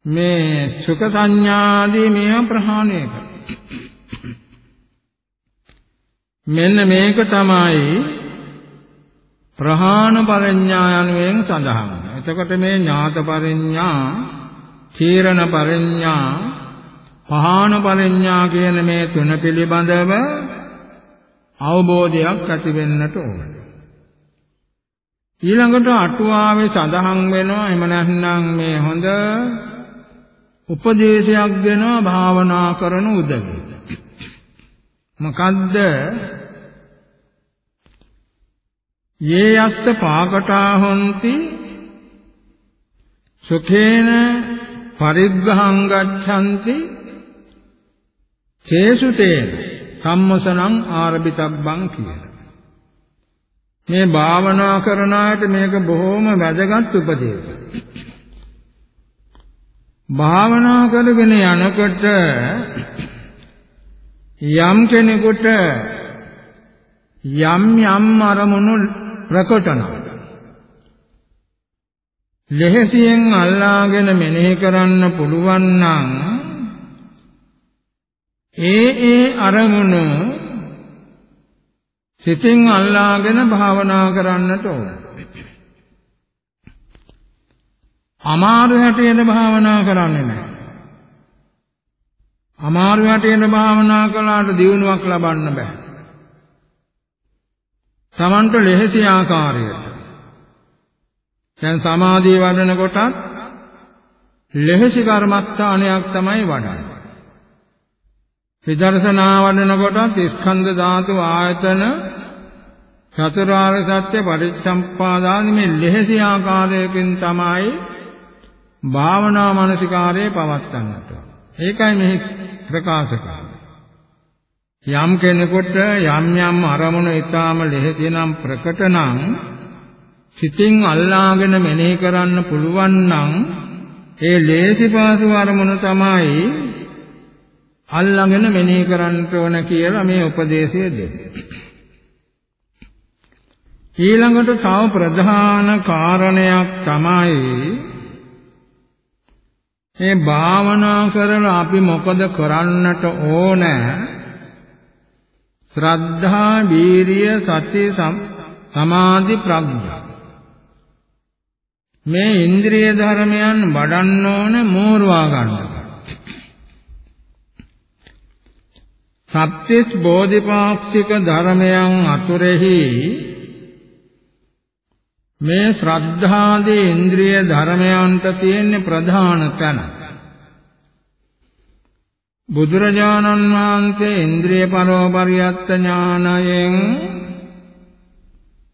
Speaker 1: මේ සුඛ සංඥාදී මේව ප්‍රහාණය කරනවා. මෙන්න මේක තමයි ප්‍රහාණ පරිඥා යනුවෙන් සඳහන්. එතකොට මේ ඥාත පරිඥා, චීරණ පරිඥා, පහාන පරිඥා කියන මේ තුන පිළිබඳව අවබෝධයක් ඇති වෙන්නට ඕන. ඊළඟට අටුවාවේ සඳහන් වෙනවා එහෙම නැත්නම් මේ හොඳ උපදේශයක් දෙනවා භාවනා කරන උදවිය. මොකද්ද යේ යස්ස පාකටා හොಂತಿ සුඛේන පරිග්‍රහං ගච්ඡanti චේසුතේන සම්මසනං ආරබිතබ්බං කියන මේ භාවනා කරන අයට මේක බොහොම වැදගත් උපදේශයක් භාවනා කරගෙන යනකොට යම් කෙනෙකුට යම් යම් අරමුණු ප්‍රකටන ලෙහසියෙන් අල්ලාගෙන මෙනෙහි කරන්න පුළුවන් නම් ඒ ඒ අරමුණු සිතින් අල්ලාගෙන භාවනා කරන්නට ඕන. අමාරු හැටියට භාවනා කරන්නේ නැහැ. අමාරු හැටියට භාවනා කළාට දියුණුවක් ලබන්න බෑ. Tamanට ලෙහෙසි ආකාරයට දැන් සමාධිය වඩන කොටත් ලෙහෙසි කර්මස්ථානයක් තමයි වඩන්නේ විදර්ශනා වඩන කොටත් ස්කන්ධ ධාතු ආයතන චතුරාර්ය සත්‍ය පරිච්ඡම්පාදාන මේ ලෙහෙසි ආකාරයකින් තමයි භාවනා මානසිකාරයේ පවත්වන්නට. ඒකයි මෙහි ප්‍රකාශ කරන්නේ. යම් කෙනෙකුට යම් යම් අරමුණු ඊටාම ලෙහෙති නම් ප්‍රකට නම් සිතින් අල්ලාගෙන මෙනෙහි කරන්න පුළුවන් නම් ඒ ලේසි පාසු අරමුණු තමයි අල්ලාගෙන මෙනෙහි කරන්න ඕන කියලා මේ උපදේශය දෙන්නේ. ඊළඟට තව ප්‍රධාන කාරණයක් තමයි මේ භාවනා කරලා අපි මොකද කරන්නට ඕන? ශ්‍රද්ධා, වීරිය, සති, සමාධි, ප්‍රඥා. මේ ඉන්ද්‍රිය ධර්මයන් වඩන්න ඕන මෝරවා ගන්න. සත්‍විස් බෝධිපාක්ෂික ධර්මයන් අතුරෙහි මේ ශ්‍රද්ධාදී ඉන්ද්‍රිය ධර්මයන්ට තියෙන ප්‍රධාන තැන බුදුරජාණන් වහන්සේ ඉන්ද්‍රිය පරෝපරියත්ත ඥානයෙන්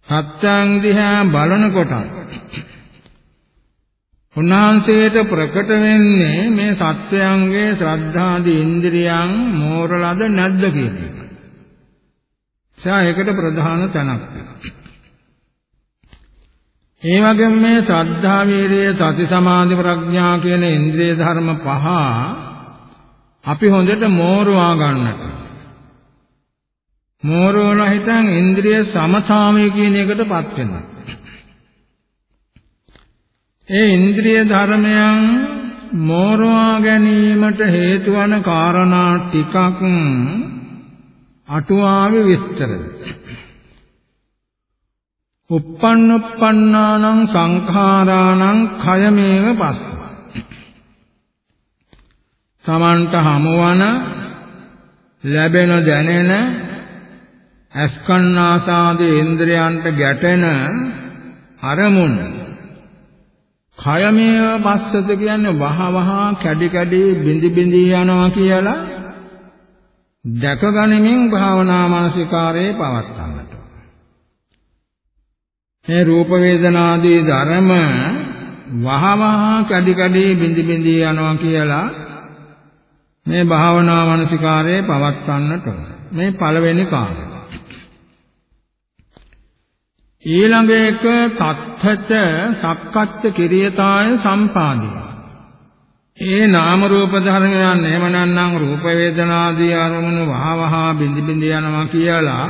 Speaker 1: සත්‍යං දිහා බලනකොට උන්වහන්සේට ප්‍රකට වෙන්නේ මේ සත්‍යයන්ගේ ශ්‍රද්ධාදී ඉන්ද්‍රියන් මෝරලද නැද්ද කියන එක. ඒකට ප්‍රධාන තැනක් ඒ වගේම මේ ශ්‍රද්ධා වීරිය සති සමාධි ප්‍රඥා කියන ඉන්ද්‍රිය ධර්ම පහ අපි හොඳට මෝරවා ගන්නට මෝරවලා හිටන් ඉන්ද්‍රිය සමතාවය කියන එකටපත් වෙනවා ඒ ඉන්ද්‍රිය ධර්මයන් මෝරවා ගැනීමට හේතු වන කාරණා ටිකක් අටුවාවේ විස්තර. uppannuppannaනං සංඛාරාණං khයමේව පස්ස. තමන්ට හමුවන ලැබෙන දැනෙන අස්කන්නාසාදී ඉන්ද්‍රයන්ට ගැටෙන අරමුණ කයමේව පස්සත කියන්නේ වහ වහ කැඩි කැඩි බිඳි බිඳි යනවා කියලා දැකගනිමින් භාවනා මානසිකාරයේ පවත්තන්නට. මේ රූප වේදනාදී ධර්ම වහ වහ කැඩි කැඩි බිඳි බිඳි යනවා කියලා මේ භාවනා මානසිකාරයේ පවත්තන්නට මේ පළවෙනි කාරණය. ඊළඟ එක තත්ථච සක්කච්ඡ කිරියතාය සම්පාදිය. ඒ නාම රූප ධර්මයන් එහෙම නැත්නම් රූප වේදනාදී අරමුණු වහවහ බිඳි බිඳි යනවා කියලා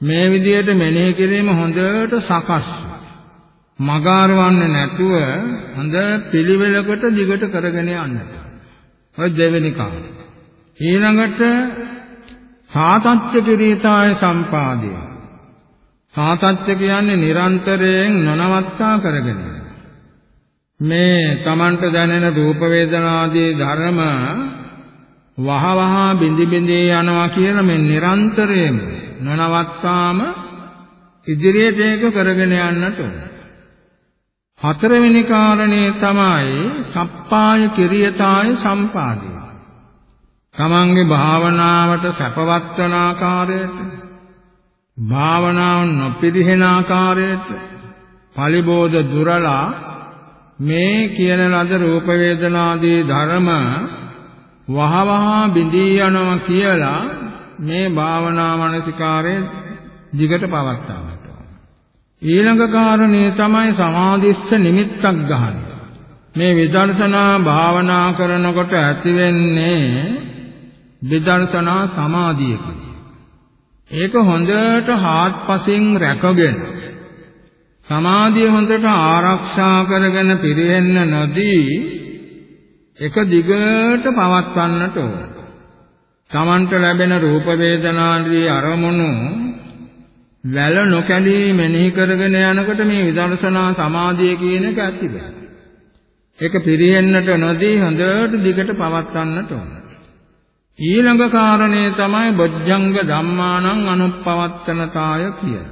Speaker 1: මේ විදිහට මෙනෙහි කිරීම හොඳට සකස් මගාරවන්නේ නැතුව හොඳ පිළිවෙලකට දිගට කරගෙන යන්නට. ඔය දෙවෙනි කාරණය. ඊළඟට සාතච්ච කිරීතාය සම්පාදිය. සාතච්ච කියන්නේ නිරන්තරයෙන් නොනවත්තා කරගෙන මේ Tamanට දැනෙන රූප වේදනාදී ධර්ම වහ වහ බිඳි බිඳි යනවා කියලා මේ නිරන්තරයෙන් නොනවත්තාම ඉදිරියට ඒක කරගෙන යන්නට ඕන. හතරවෙනි කාරණේ තමයි සප්පාය කිරියතාය සම්පාදිය. තමන්ගේ භාවනාවට සැපවත් වන ආකාරයට භාවනාව නොපිරිහෙන ආකාරයට පලිබෝධ දුරලා මේ කියන ලද රූප වේදනාදී ධර්ම වහවහ බිඳී යනවා කියලා මේ භාවනා මානසිකාරයේ දිගට පවත්වාගන්න ඊළඟ කාරණේ තමයි සමාධිස්ස නිමිත්තක් ගන්න. මේ විදර්ශනා භාවනා කරනකොට ඇති වෙන්නේ විදර්ශනා සමාධියකයි. ඒක හොඳට හාත්පසින් රැකගෙන සමාධිය හොඳට ආරක්ෂා කරගෙන පිරෙන්න නොදී එක දිගට පවත්වන්නට ඕන. තමන්ට ලැබෙන රූප වේදනාදී අරමුණු වැල නොකැලී මෙනෙහි කරගෙන යනකොට මේ විදර්ශනා සමාධිය කියන එක ඇති වෙනවා. ඒක පිරෙන්නට නොදී හොඳට දිගට පවත්වන්නට ඕන. ඊළඟ කාරණේ තමයි බොජ්ජංග ධම්මානං අනුප්පවත්තනතාය කිය.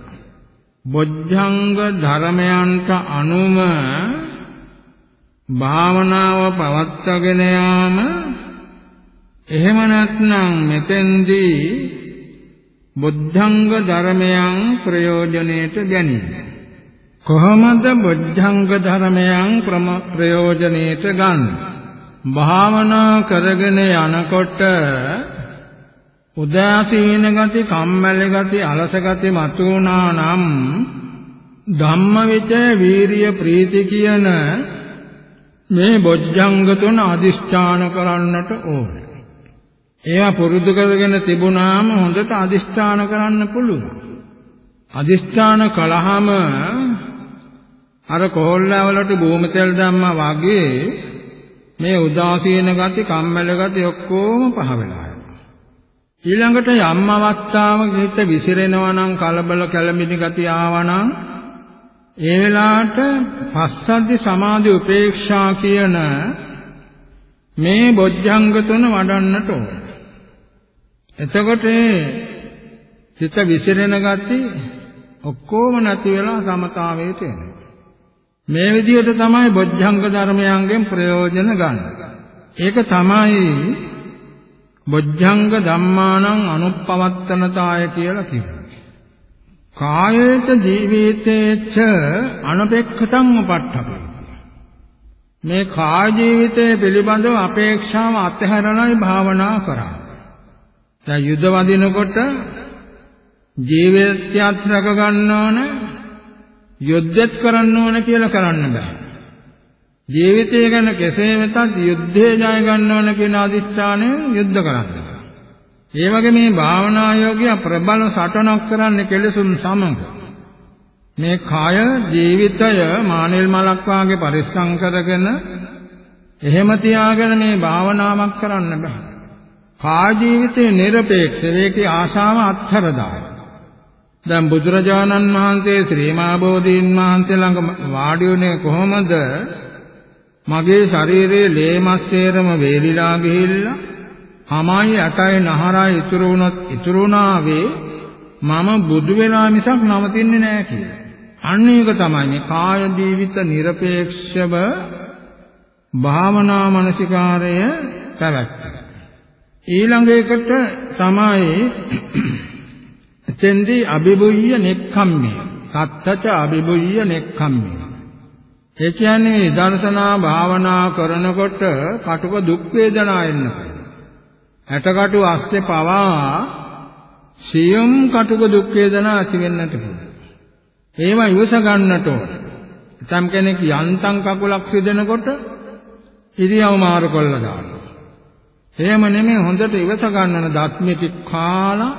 Speaker 1: බොජ්ජංග ධර්මයන්ට අනුම භාවනාව පවත්වාගෙන යාම එහෙම නැත්නම් මෙතෙන්දී බොද්ධංග ධර්මයන් ප්‍රයෝජනෙට ගැනීම කොහොමද බොද්ධංග ධර්මයන් ප්‍රයෝජනෙට ගන්නේ භාවනා කරගෙන යනකොට උදාසීන ගති, කම්මැලි ගති, අලස ගති මතුණා නම් ධම්මවිචය වීරිය ප්‍රීති කියන මේ බොජ්ජංග තුන අදිෂ්ඨාන කරන්නට ඕනේ. ඒවා පුරුදු කරගෙන තිබුණාම හොඳට අදිෂ්ඨාන කරන්න පුළුවන්. අදිෂ්ඨාන කළාම අර කොහොල්ලාවලට භූමි තෙල් දැම්මා වගේ මේ උදාසීන ගති, කම්මැලි ගති ඔක්කොම පහ වෙලා යනවා. ඊළඟට යම් අවස්ථාවක හිත විසිරෙනවා නම් කලබල කැළඹිලි ගති ආවා නම් ඒ වෙලාවට පස්සද්ධි සමාධි උපේක්ෂා කියන මේ බොජ්ජංග තුන වඩන්නට ඕන. එතකොට හිත විසිරෙන ගති ඔක්කොම නැති වෙලා සමතාවයට එනවා. මේ විදිහට තමයි බොජ්ජංග ධර්මයන්ගෙන් ප්‍රයෝජන ගන්න. ඒක තමයි බොජ්ජංග ධම්මානං අනුප්පවත්තනතාය කියලා කියන්නේ. කායේත ජීවිතේච්ච අනපේක්ෂතං උපට්ඨපේ. මේ කාය ජීවිතය පිළිබඳව අපේක්ෂාව අත්හැරලයි භාවනා කරන්නේ. දැන් යුද්ධ වදිනකොට ජීවිතයත් රැක ගන්න ඕන යුද්ධෙත් කරන්න ඕන කියලා කරන්න බෑ. ජීවිතය ගැන කෙසේ වෙතත් යුද්ධේ ජය ගන්න ඕන කියන අදිස්ථානයෙන් යුද්ධ කරන්න. ඒ වගේ මේ භාවනා යෝගිය ප්‍රබල සටනක් කරන්න කෙලසුන් සමග මේ කාය ජීවිතය මානෙල් මලක් වාගේ පරිස්සම් කරගෙන එහෙම තියාගෙන මේ භාවනාවක් කරන්න බෑ. කා ජීවිතේ নিরপেক্ষවේකී ආශාව අත්හැරදාය. දැන් බුදුරජාණන් වහන්සේ ශ්‍රීමා බෝධීන් වහන්සේ ළඟ වාඩි වුණේ කොහොමද? මගේ ශරීරයේ ලේ මස් සේරම වේලිලා ගිහිල්ලා හමයි අටයි නහරයි ඉතුරු වුණොත් ඉතුරුණාවේ මම බුදු වෙලා මිසක් නවතින්නේ නැහැ කියලා. අන්න ඒක තමයි මේ කාය ජීවිත নিরপেক্ষව භාවනා මනසිකාරය පැවැත්වෙන්නේ. ඊළඟ එකට තමයි එතෙන්දී අභිභුය්‍ය නෙක්ඛම්මේ. සත්තච අභිභුය්‍ය නෙක්ඛම්මේ. ඒ කියන්නේ දර්ශනා භාවනා කරනකොට කටුක දුක් වේදනා එන්න ඇටකටු අස්සේ පවා සියම් කටුක දුක් වේදනා ඇති වෙන්නට පුළුවන්. ඒවා ඉවස ගන්නට ඕන. සම් කෙනෙක් යන්තම් කකුලක් සිදෙනකොට ඉරියව් මාරු කළා දානවා. එහෙම නෙමෙයි හොඳට ඉවස ගන්නන දත්මිටි කාලා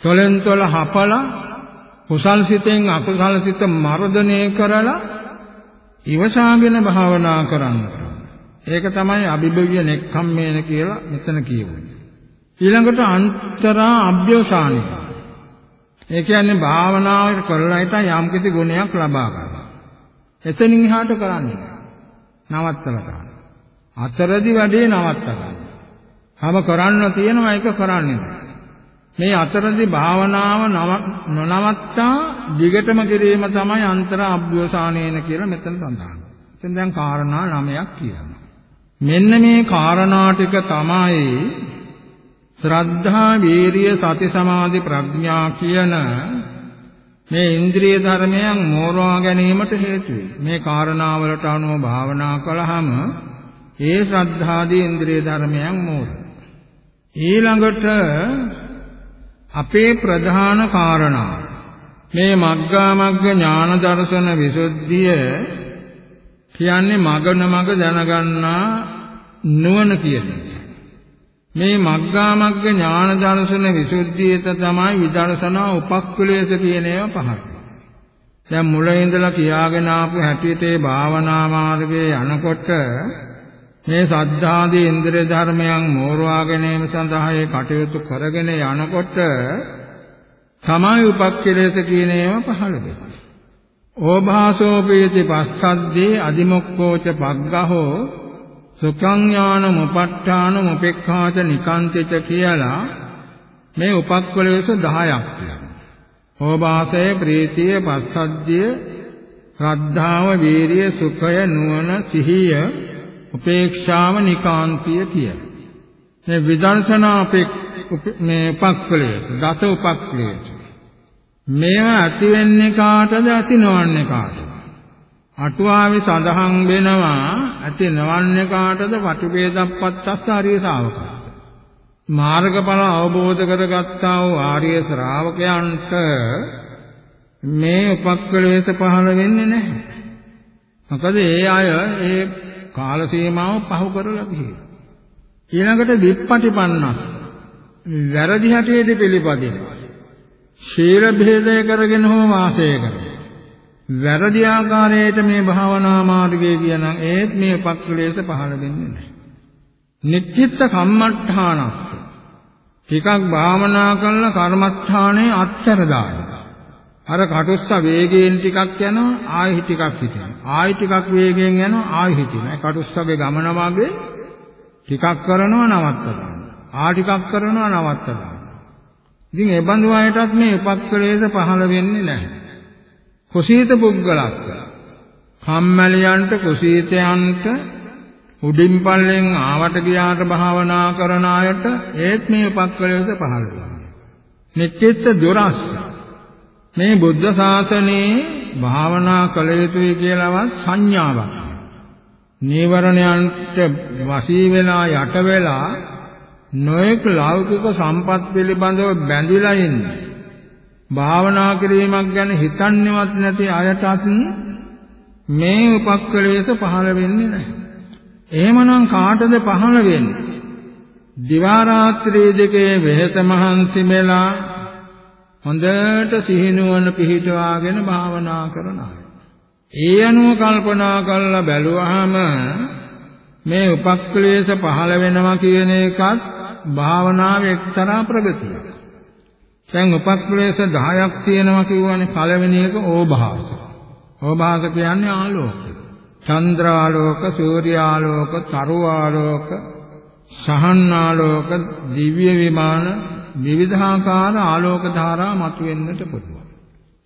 Speaker 1: තොලෙන් තොල හපලා කුසල් සිතෙන් අකුසල් සිත මර්ධනය කරලා ඉවසාගෙන භාවනා කරන්න. ඒක තමයි අභිභව්‍ය නෙක්ඛම්මේන කියලා මෙතන කියවෙන්නේ. ඊළඟට අන්තරා අභ්‍යෝසානික. ඒ කියන්නේ භාවනාවට කරලා හිටන් යම්කිසි ගුණයක් ලබා ගන්න. එතනින් එහාට කරන්නේ නවත්තලා ගන්න. අතරදි වැඩේ නවත්තා ගන්න. හැම කරන්න තියෙනවා ඒක කරන්නේ නැහැ. මේ අතරදී භාවනාව නොනවත්තා දිගටම කිරීම තමයි අන්තර අභ්‍යවසානේන කියලා මෙතන සඳහන්. එතෙන් දැන් කාරණා නමයක් කියනවා. මෙන්න මේ කාරණා ටික තමයි ශ්‍රද්ධා, වීරිය, සති, සමාධි, ප්‍රඥා කියන මේ ඉන්ද්‍රිය ධර්මයන් මෝරවා ගැනීමට හේතු මේ කාරණාවලට අනුව භාවනා කළාම ඒ ශ්‍රද්ධාදී ඉන්ද්‍රිය ධර්මයන් මෝර. ඊළඟට අපේ ප්‍රධාන කාරණා මේ මග්ගා මග්ග ඥාන දර්ශන විසුද්ධිය කියන්නේ මගන මග දැනගන්නා නුවණ කියන මේ මග්ගා මග්ග ඥාන දර්ශන විසුද්ධියට තමයි විදර්ශනා උපක්ඛලේශ කියන ඒවා පහක්. දැන් මුල ඉඳලා කියාගෙන ආපු හැටියට භාවනා මාර්ගයේ යනකොට මේ සද්ධාදී ඉන්ද්‍රිය ධර්මයන් මෝරවා ගැනීම සඳහා ඒ කටයුතු කරගෙන යනකොට තමයි උපක්ඛලේශ කියන ඒවා පහළ වෙන්නේ. ඕභාසෝ පීති පස්සද්දී අදිමොක්ඛෝච පග්ගහෝ සුඛං ඥානම උපට්ඨානම උපේක්ඛාච නිකාන්තිච කියලා මේ උපක්ඛලේශ 10ක් තියෙනවා. ඕභාසය ප්‍රීතිය පස්සද්ධිය ශ්‍රද්ධාව වීරිය සුඛය නුවණ සිහිය උපේක්ෂාව නිකාන්තිය කිය. මේ විදර්ශනා මේ උපක්ඛලේශ දස උපක්ඛලේශ මේවා ඇති වෙන්නේ කාටද? ඇති නොවන්නේ කාටද? අටුවාවේ සඳහන් වෙනවා ඇති නොවන්නේ කාටද? වටුපේදප්පත්තස් ආර්ය ශ්‍රාවකයා. මාර්ගඵල අවබෝධ කරගත්තා වූ ආර්ය ශ්‍රාවකයන්ට මේ උපක්ඛලේශ පහළ වෙන්නේ නැහැ. මොකද ඒ අය ඒ කාල සීමාව පහු කරලා ගිහින් ඊළඟට විප්පටිපන්නස් වැරදි හැටියට පිළිපදින. ශීල භේදය කරගෙන හෝ වාසය කරන. වැරදි ආකාරයට මේ භාවනා මාර්ගය කියන ඒත් මේ උපක්ලේශ පහළ වෙන්නේ නැහැ. නිත්‍යත්ත කම්මඨානස් ටිකක් භාවනා කරලා කර්මස්ථානයේ අත්තර දානවා. අර කටුස්ස වේගයෙන් ටිකක් යනවා ආයෙ ටිකක් හිටිනවා. ආයෙ ටිකක් වේගයෙන් යනවා ආයෙ හිටිනවා. කටුස්සගේ ගමන වාගේ ටිකක් කරනවා නවත්ත දානවා. ආ ටිකක් කරනවා නවත්ත දානවා. ඉතින් ඒ බඳු අයටත් මේ උපක්ලේශ පහළ වෙන්නේ නැහැ. කුසීත පුද්ගලක්. කම්මැලියන්ට කුසීතයන්ට උඩින් පල්ලෙන් ආවට ගියාට භාවනා කරන අයට ඒත් මේ උපක්ලේශ පහළ වෙනවා. නිත්‍යත්ත දුරස් මේ බුද්ධ ශාසනයේ භාවනා කළ යුතුයි කියලාවත් සංඥාවක්. නීවරණයන්ට වසී වෙලා යට වෙලා නොඑක ලෞකික සම්පත් පිළිබඳව බැඳිලා ඉන්නේ. භාවනා කිරීමක් ගැන හිතන්නේවත් නැති අයටත් මේ උපක්කලේශ පහළ වෙන්නේ නැහැ. එහෙමනම් කාටද පහළ වෙන්නේ? දිවා රාත්‍රී දෙකේ වෙහෙස මහන්සි මෙලා හොඳට සිහිනුවන පිහිටවාගෙන භාවනා කරන අය. ඒ අනුව කල්පනා කරලා බැලුවහම මේ උපක්ලේශ පහළ වෙනවා කියන එකත් භාවනාවේ එක්තරා ප්‍රගතියක්. දැන් උපක්ලේශ 10ක් තියෙනවා කියවනේ පළවෙනි එක ඕභාස. ඕභාස කියන්නේ ආලෝකය. චන්ද්‍රාලෝක, සූර්යාලෝක, තරුආලෝක, සහන්නාලෝක, දිව්‍ය විමාන විවිධාකාර ආලෝක ධාරා මතුවෙන්නට පුළුවන්.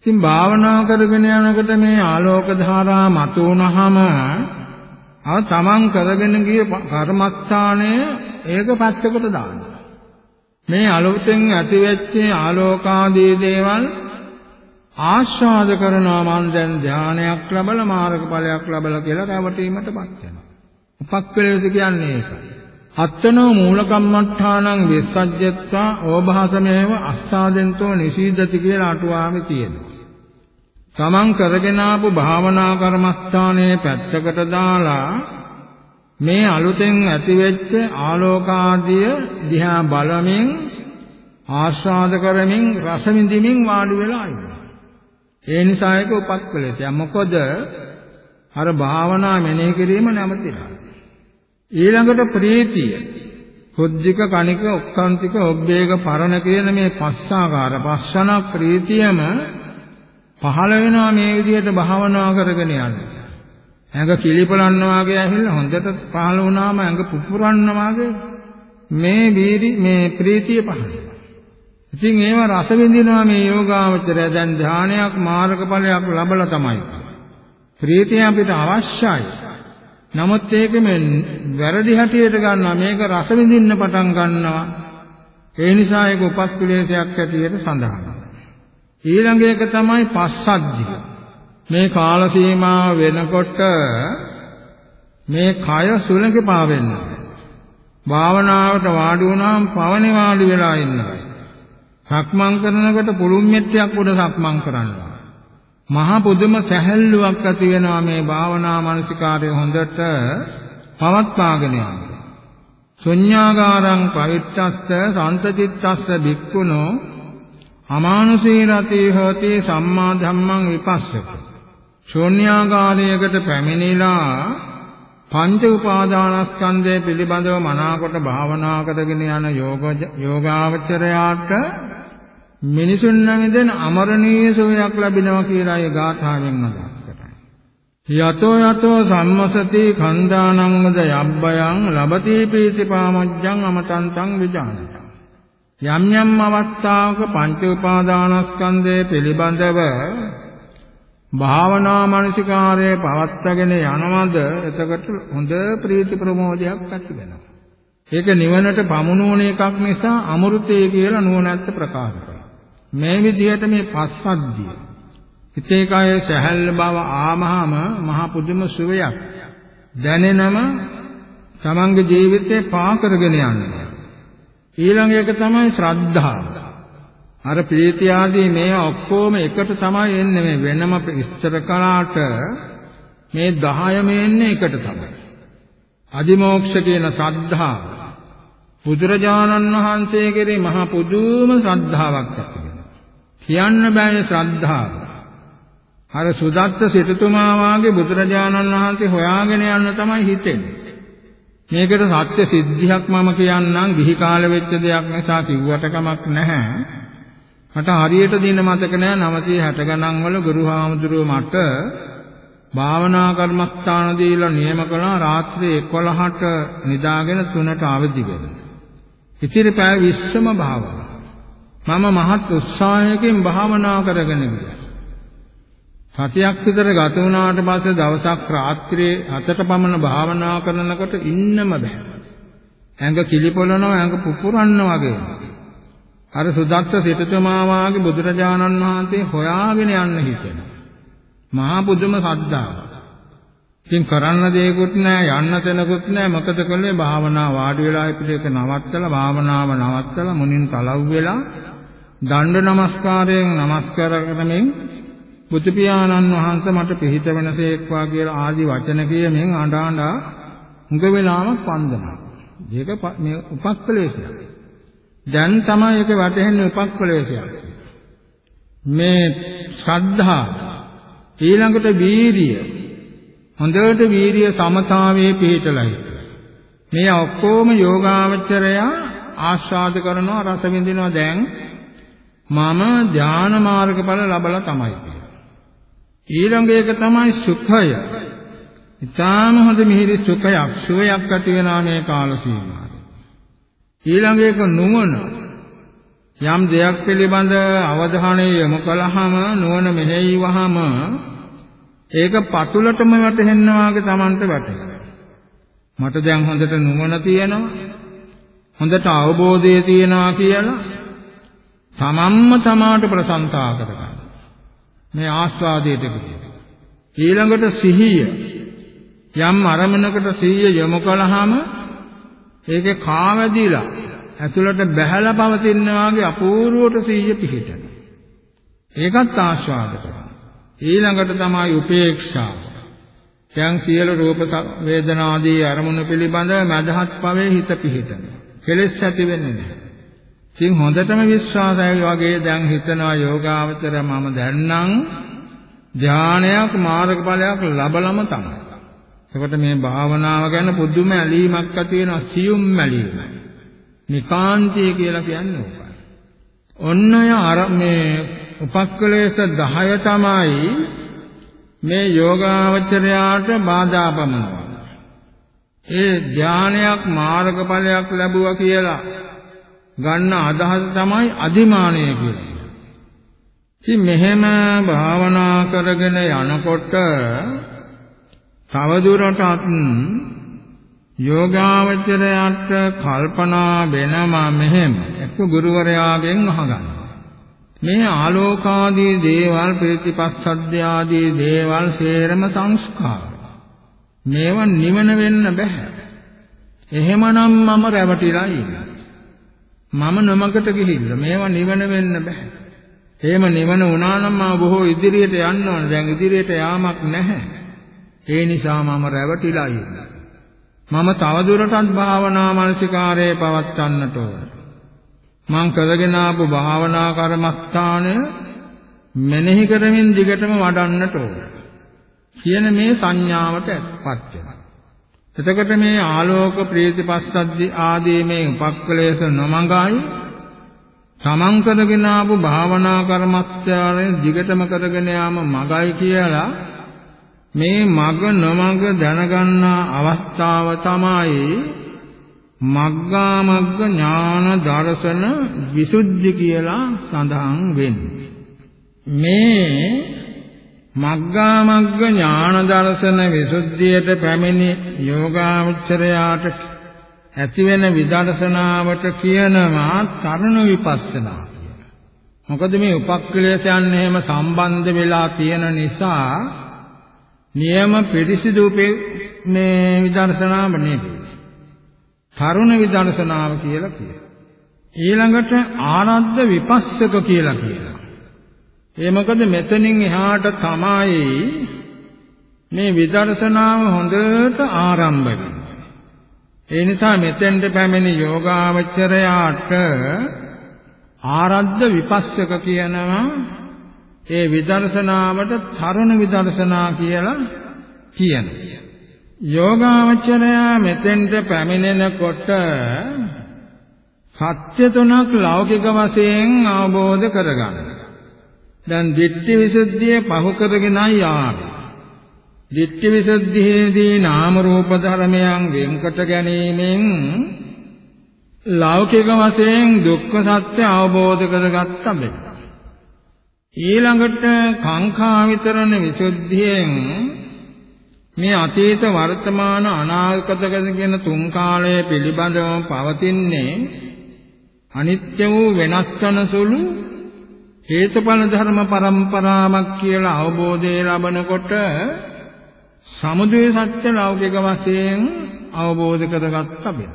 Speaker 1: ඉතින් භාවනා කරගෙන යනකොට මේ ආලෝක ධාරා මතු වුනහම අව තමන් කරගෙන ගිය කර්මස්ථානය ඒක පැත්තකට දානවා. මේ අලුතෙන් ඇතිවෙච්ච ආලෝකාදී දේවල් ආස්වාද කරනවා මන් දැන් ධානයක් ලැබලා මාර්ගඵලයක් ලැබලා කියලා රැවටීමටපත් වෙනවා. උපක්කලේස කියන්නේ ඒකයි. අත්තනෝ මූල කම්මඨානං විස්සජ්ජත්වා ඕභාසමේව අස්සාදෙන්තෝ නිසීදති කියලා අටුවාවේ තියෙනවා. තමන් කරගෙන ආපු භාවනා කර්මස්ථානයේ පැත්තකට දාලා මේ අලුතෙන් ඇතිවෙච්ච ආලෝකාදිය දිහා බලමින් ආස්වාද කරමින් රස විඳින්මින් වාඩි වෙලා ඉන්නවා. ඒ නිසා ඒක උපක්කලයට. මොකද අර භාවනා මෙනෙහි කිරීම නැමතිලා. ඊළඟට ප්‍රීතිය හොද්දික කණික ඔක්කාන්තික ඔබ්බේග පරණ කියන මේ පස්සාකාර පස්සන ප්‍රීතියම පහළ වෙනවා මේ විදිහට භාවනා කරගෙන යන්න. ඇඟ කිලිපලන්න වාගේ ඇහිල්ලා හොඳට පහළ වුණාම ඇඟ පුපුරන්න වාගේ මේ වීරි මේ ප්‍රීතිය පහළ ඉතින් ඒව රස විඳිනවා මේ යෝගාවචරය දැන් ධානයක් මාර්ගඵලයක් ලැබලා තමයි. ප්‍රීතිය අපිට අවශ්‍යයි. නමුත් ඒක මේ වැරදි හැටියට ගන්නවා. මේක රස විඳින්න පටන් ගන්නවා. ඒ නිසා ඒක උපස්කුලේශයක් හැටියට සඳහන් ඊළඟ එක තමයි පස්සද්ධිය. මේ කාල සීමාව වෙනකොට මේ කය සුලඟේ පාවෙන්න භාවනාවට වාඩි වුණාම පවනේ වාඩි වෙලා ඉන්නවා සක්මන් කරනකොට පුළුම් මෙට්ටයක් උඩ සක්මන් කරනවා. මහා පුදුම සැහැල්ලුවක් ඇති වෙනවා මේ භාවනා මානසිකාරය හොඳට පවත්වාගෙන යන්න. ශුඤ්ඤාගාරං පවිත්තස්ස සන්තචිත්තස්ස භික්ඛුනෝ අමානුෂී රති හෝති සම්මා ධම්මං විපස්සක. ශුඤ්ඤාගාරයකට පැමිණිලා පංච උපාදානස්කන්ධය පිළිබඳව මනාකොට භාවනා කරගෙන යන යෝග යෝගාවචරයාට මිනිසුන් නැමෙදෙන අමරණීය සෝයක් ලැබෙනවා කියලා ඒ ගාථාවෙන් අදහස් කරන්නේ. යතෝ යතෝ සම්මසති khණ්ඩානං වද යබ්බයං ලබති පීතිපාමොජ්ජං අමතන්තං විජානති. යම් යම් අවස්ථාවක පංච උපාදානස්කන්ධය පිළිබඳව භාවනා මානසිකාරයේ පවත්වාගෙන යනවද එතකොට හොඳ ප්‍රීති ප්‍රමෝදයක් ඇති වෙනවා. ඒක නිවනට පමුණුවන එකක් නිසා අමෘතය කියලා නුවණැත්ත ප්‍රකාශ කරනවා. මේ විදිහට මේ පස්සද්ධිය හිතේ කය සැහැල්ල බව ආමහම මහ පුදුම සුවයක් දැනෙනම තමන්ගේ ජීවිතේ පා කරගෙන යනවා ඊළඟ එක තමයි ශ්‍රද්ධාව. අර ප්‍රීති ආදී මේවා ඔක්කොම එකට තමයි එන්නේ. මේ වෙනම ඉස්තර කලාට මේ 10ම එන්නේ එකට තමයි. අදිමෝක්ෂ කියන ශ්‍රද්ධාව. බුදුරජාණන් වහන්සේ කෙරෙහි මහ පුදුම ශ්‍රද්ධාවක් ඇති. වෙනවා. කියන්න බෑ ශ්‍රද්ධාව. අර සුදත්ත සිටුතුමා වාගේ බුදුරජාණන් වහන්සේ හොයාගෙන යන්න තමයි හිතෙන්නේ. මේකට සත්‍ය සිද්ධියක් මම කියන්නම් ගිහි කාලෙ වෙච්ච දෙයක් නිසා කිව්වට කමක් නැහැ. මට හරියට දින මතක නැහැ 960 ගණන් වල ගුරු හාමුදුරුවෝ මට භාවනා කර්මස්ථාන දීලා නියම කළා රාත්‍රී 11ට නිදාගෙන 3ට අවදි වෙන්න. ඉතිරි පැය 20ම භාවනා. මම මහත් උත්සාහයකින් භාවනා කරගෙන ගියා. සතියක් විතර ගත වුණාට පස්සේ දවසක් රාත්‍රියේ 7ට පමණ භාවනා කරනකොට ඉන්නම බෑ. ඇඟ කිලිපොළනවා ඇඟ පුපුරන්න වගේ. අර සුදත්ත සිටුතුමා වාගේ බුදුරජාණන් වහන්සේ හොයාගෙන යන්න හිතෙනවා. මහා බුදුම සද්දාව. ඉතින් කරන්න දෙයක්වත් නැහැ යන්න තැනකුත් නැහැ මොකද කළේ භාවනා වාඩි වෙලා ඉපිට එක නවත්තලා භාවනාව නවත්තලා මුනින් තලව් වෙලා දණ්ඩ නමස්කාරයෙන් නමස්කාර කරමින් බුදු පියාණන් වහන්සේ මට පිහිට වෙනසේක්වා කියලා ආදි වචන කියමින් අඬ අඬ හුඟ වෙලාවක් වන්දනා. මේක මේ උපක්කලේශයක්. දැන් තමයි ඒක වැටහෙන්නේ උපක්කලේශයක්. මේ ශ්‍රද්ධා ඊළඟට වීරිය හොඳට වීරිය සමතාවයේ පිහිටලයි මේ ඔක්කොම යෝගාවචරය ආස්වාද කරනවා රස විඳිනවා දැන් මම ධාන මාර්ගඵල ලබලා තමයි ඊළඟ එක තමයි සුඛය ඊටාම හොඳ මිහිරි සුඛයක් සුවයක් ඇති වෙනා මේ කාල සීමාවේ ඊළඟ එක නුවණ යම් දෙයක් පිළිබඳ අවධානය යොමු කළාම නුවණ මෙහෙයවහම ඒක පතුලටම වැටෙන්න වාගේ Tamanට වැටෙනවා. මට දැන් හොඳට නුවණ තියෙනවා. හොඳට අවබෝධය තියෙනවා කියලා තමන්ම තමාට ප්‍රසංසා කරගන්න. මේ ආස්වාදයට කියනවා. ඊළඟට සිහිය යම් අරමුණකට සිහිය යොමු කළාම ඒකේ කාවැදිලා ඇතුළට බැහැලා පවතින වාගේ අපූර්වට සිහිය පිහිටන. ඒකත් ආස්වාද කරනවා. ඊළඟට තමයි උපේක්ෂාව. දැන් සියලු රූප වේදනාදී අරමුණු පිළිබඳ මදහත් පවේ හිත පිහිටන. කෙලෙස් ඇති වෙන්නේ නැහැ. ඉතින් හොඳටම විශ්වාසයි වගේ දැන් හිතනවා යෝගාවචර මම දැන්නම් ධානයක් මාර්ගඵලයක් ලබලම තමයි. එතකොට මේ භාවනාව ගැන පුදුම ඇලීමක් ඇති වෙනවා සියුම් ඇලීම. නිකාන්තය කියලා කියන්නේ ඕකයි. ඔන්න අය මේ උපක්කලේශ 10 තමයි මේ යෝගාවචරයාට බාධා පමනවා. ඒ ධානයක් මාර්ගඵලයක් ලැබුවා කියලා ගන්න අදහස තමයි අදිමානය කියන්නේ. ඉතින් මෙහෙම භාවනා කරගෙන යනකොට තවදුරටත් යෝගාවචරයට කල්පනා වෙනවා මෙහෙම එක්ක ගුරුවරයාගෙන් අහගන්න. මේ ආලෝකාදී දේවල් ප්‍රතිපස්සද්ධාදී දේවල් සේරම සංස්කාර. මේව නිවන වෙන්න බෑ. එහෙමනම් මම රැවටිලා ඉන්නේ. මම නොමකට ගිහිල්ලා මේව නිවන වෙන්න බෑ. එහෙම නිවන වුණා නම් මම බොහෝ ඉදිරියට යන්න ඕන. දැන් ඉදිරියට යාමක් නැහැ. ඒ නිසා මම රැවටිලා ඉන්නේ. මම තවදුරටත් භාවනා මානසිකාරයේ පවත්වන්නට ඕන. මං කරගෙන ආපු භාවනා කර්මස්ථානය මෙනෙහි කරමින් දිගටම වඩන්නට ඕන. කියන මේ සංඥාවට පත් වෙනවා. එතකොට මේ ආලෝක ප්‍රීතිපස්සද්දි ආදී මේ උපක්ලේශ නොමඟයි තමන් කරගෙන ආපු භාවනා කර්මස්ථානය දිගටම කරගෙන යාම මගයි කියලා මේ මග නොමග දැනගන්නා අවස්ථාව තමයි මග්ගා මග්ග ඥාන දර්ශන විසුද්ධි කියලා සඳහන් වෙන්නේ. මේ මග්ගා මග්ග ඥාන දර්ශන විසුද්ධියට පැමිණි යෝගාචරයාට ඇතිවෙන විදර්ශනාවට කියනවා තරුණ විපස්සනා කියලා. මොකද මේ උපක්ලේශයන් එහෙම සම්බන්ධ වෙලා තියෙන නිසා නියම පිරිසිදු මේ විදර්ශනාව නෙවෙයි. තරුණ විදර්ශනාව කියලා කියනවා. ඊළඟට ආනද්ද විපස්සක කියලා කියනවා. ඒ මොකද මෙතනින් එහාට තමයි මේ විදර්ශනාව හොඳට ආරම්භ වෙන්නේ. ඒ නිසා මෙතෙන්ට පැමිණි යෝගාවචරයාට ආරද්ධ විපස්සක කියනවා ඒ විදර්ශනාවට තරුණ විදර්ශනා කියලා කියනවා. යෝගාවචරයා මෙතෙන්ට පැමිණෙනකොට සත්‍ය තුනක් ලෞකික වශයෙන් අවබෝධ කරගන්න. දැන් ditthi visuddhiය පහු කරගෙනයි ආවේ. ditthi visuddhiයේදී නාම රූප ධර්මයන් වෙන්කොට ගැනීමෙන් ලෞකික වශයෙන් දුක්ඛ සත්‍ය අවබෝධ කරගත්ත බෑ. ඊළඟට කාංකා විතරණ විසුද්ධියෙන් මේ අතීත වර්තමාන අනාගත කියන තුන් කාලය පිළිබඳව පවතින්නේ අනිත්‍ය වූ වෙනස් වන සුළු හේතුඵල ධර්ම පරම්පරාවක් කියලා අවබෝධය ලබනකොට සමුදය සත්‍ය ලෞකික වශයෙන් අවබෝධ කරගත්ත බෙද.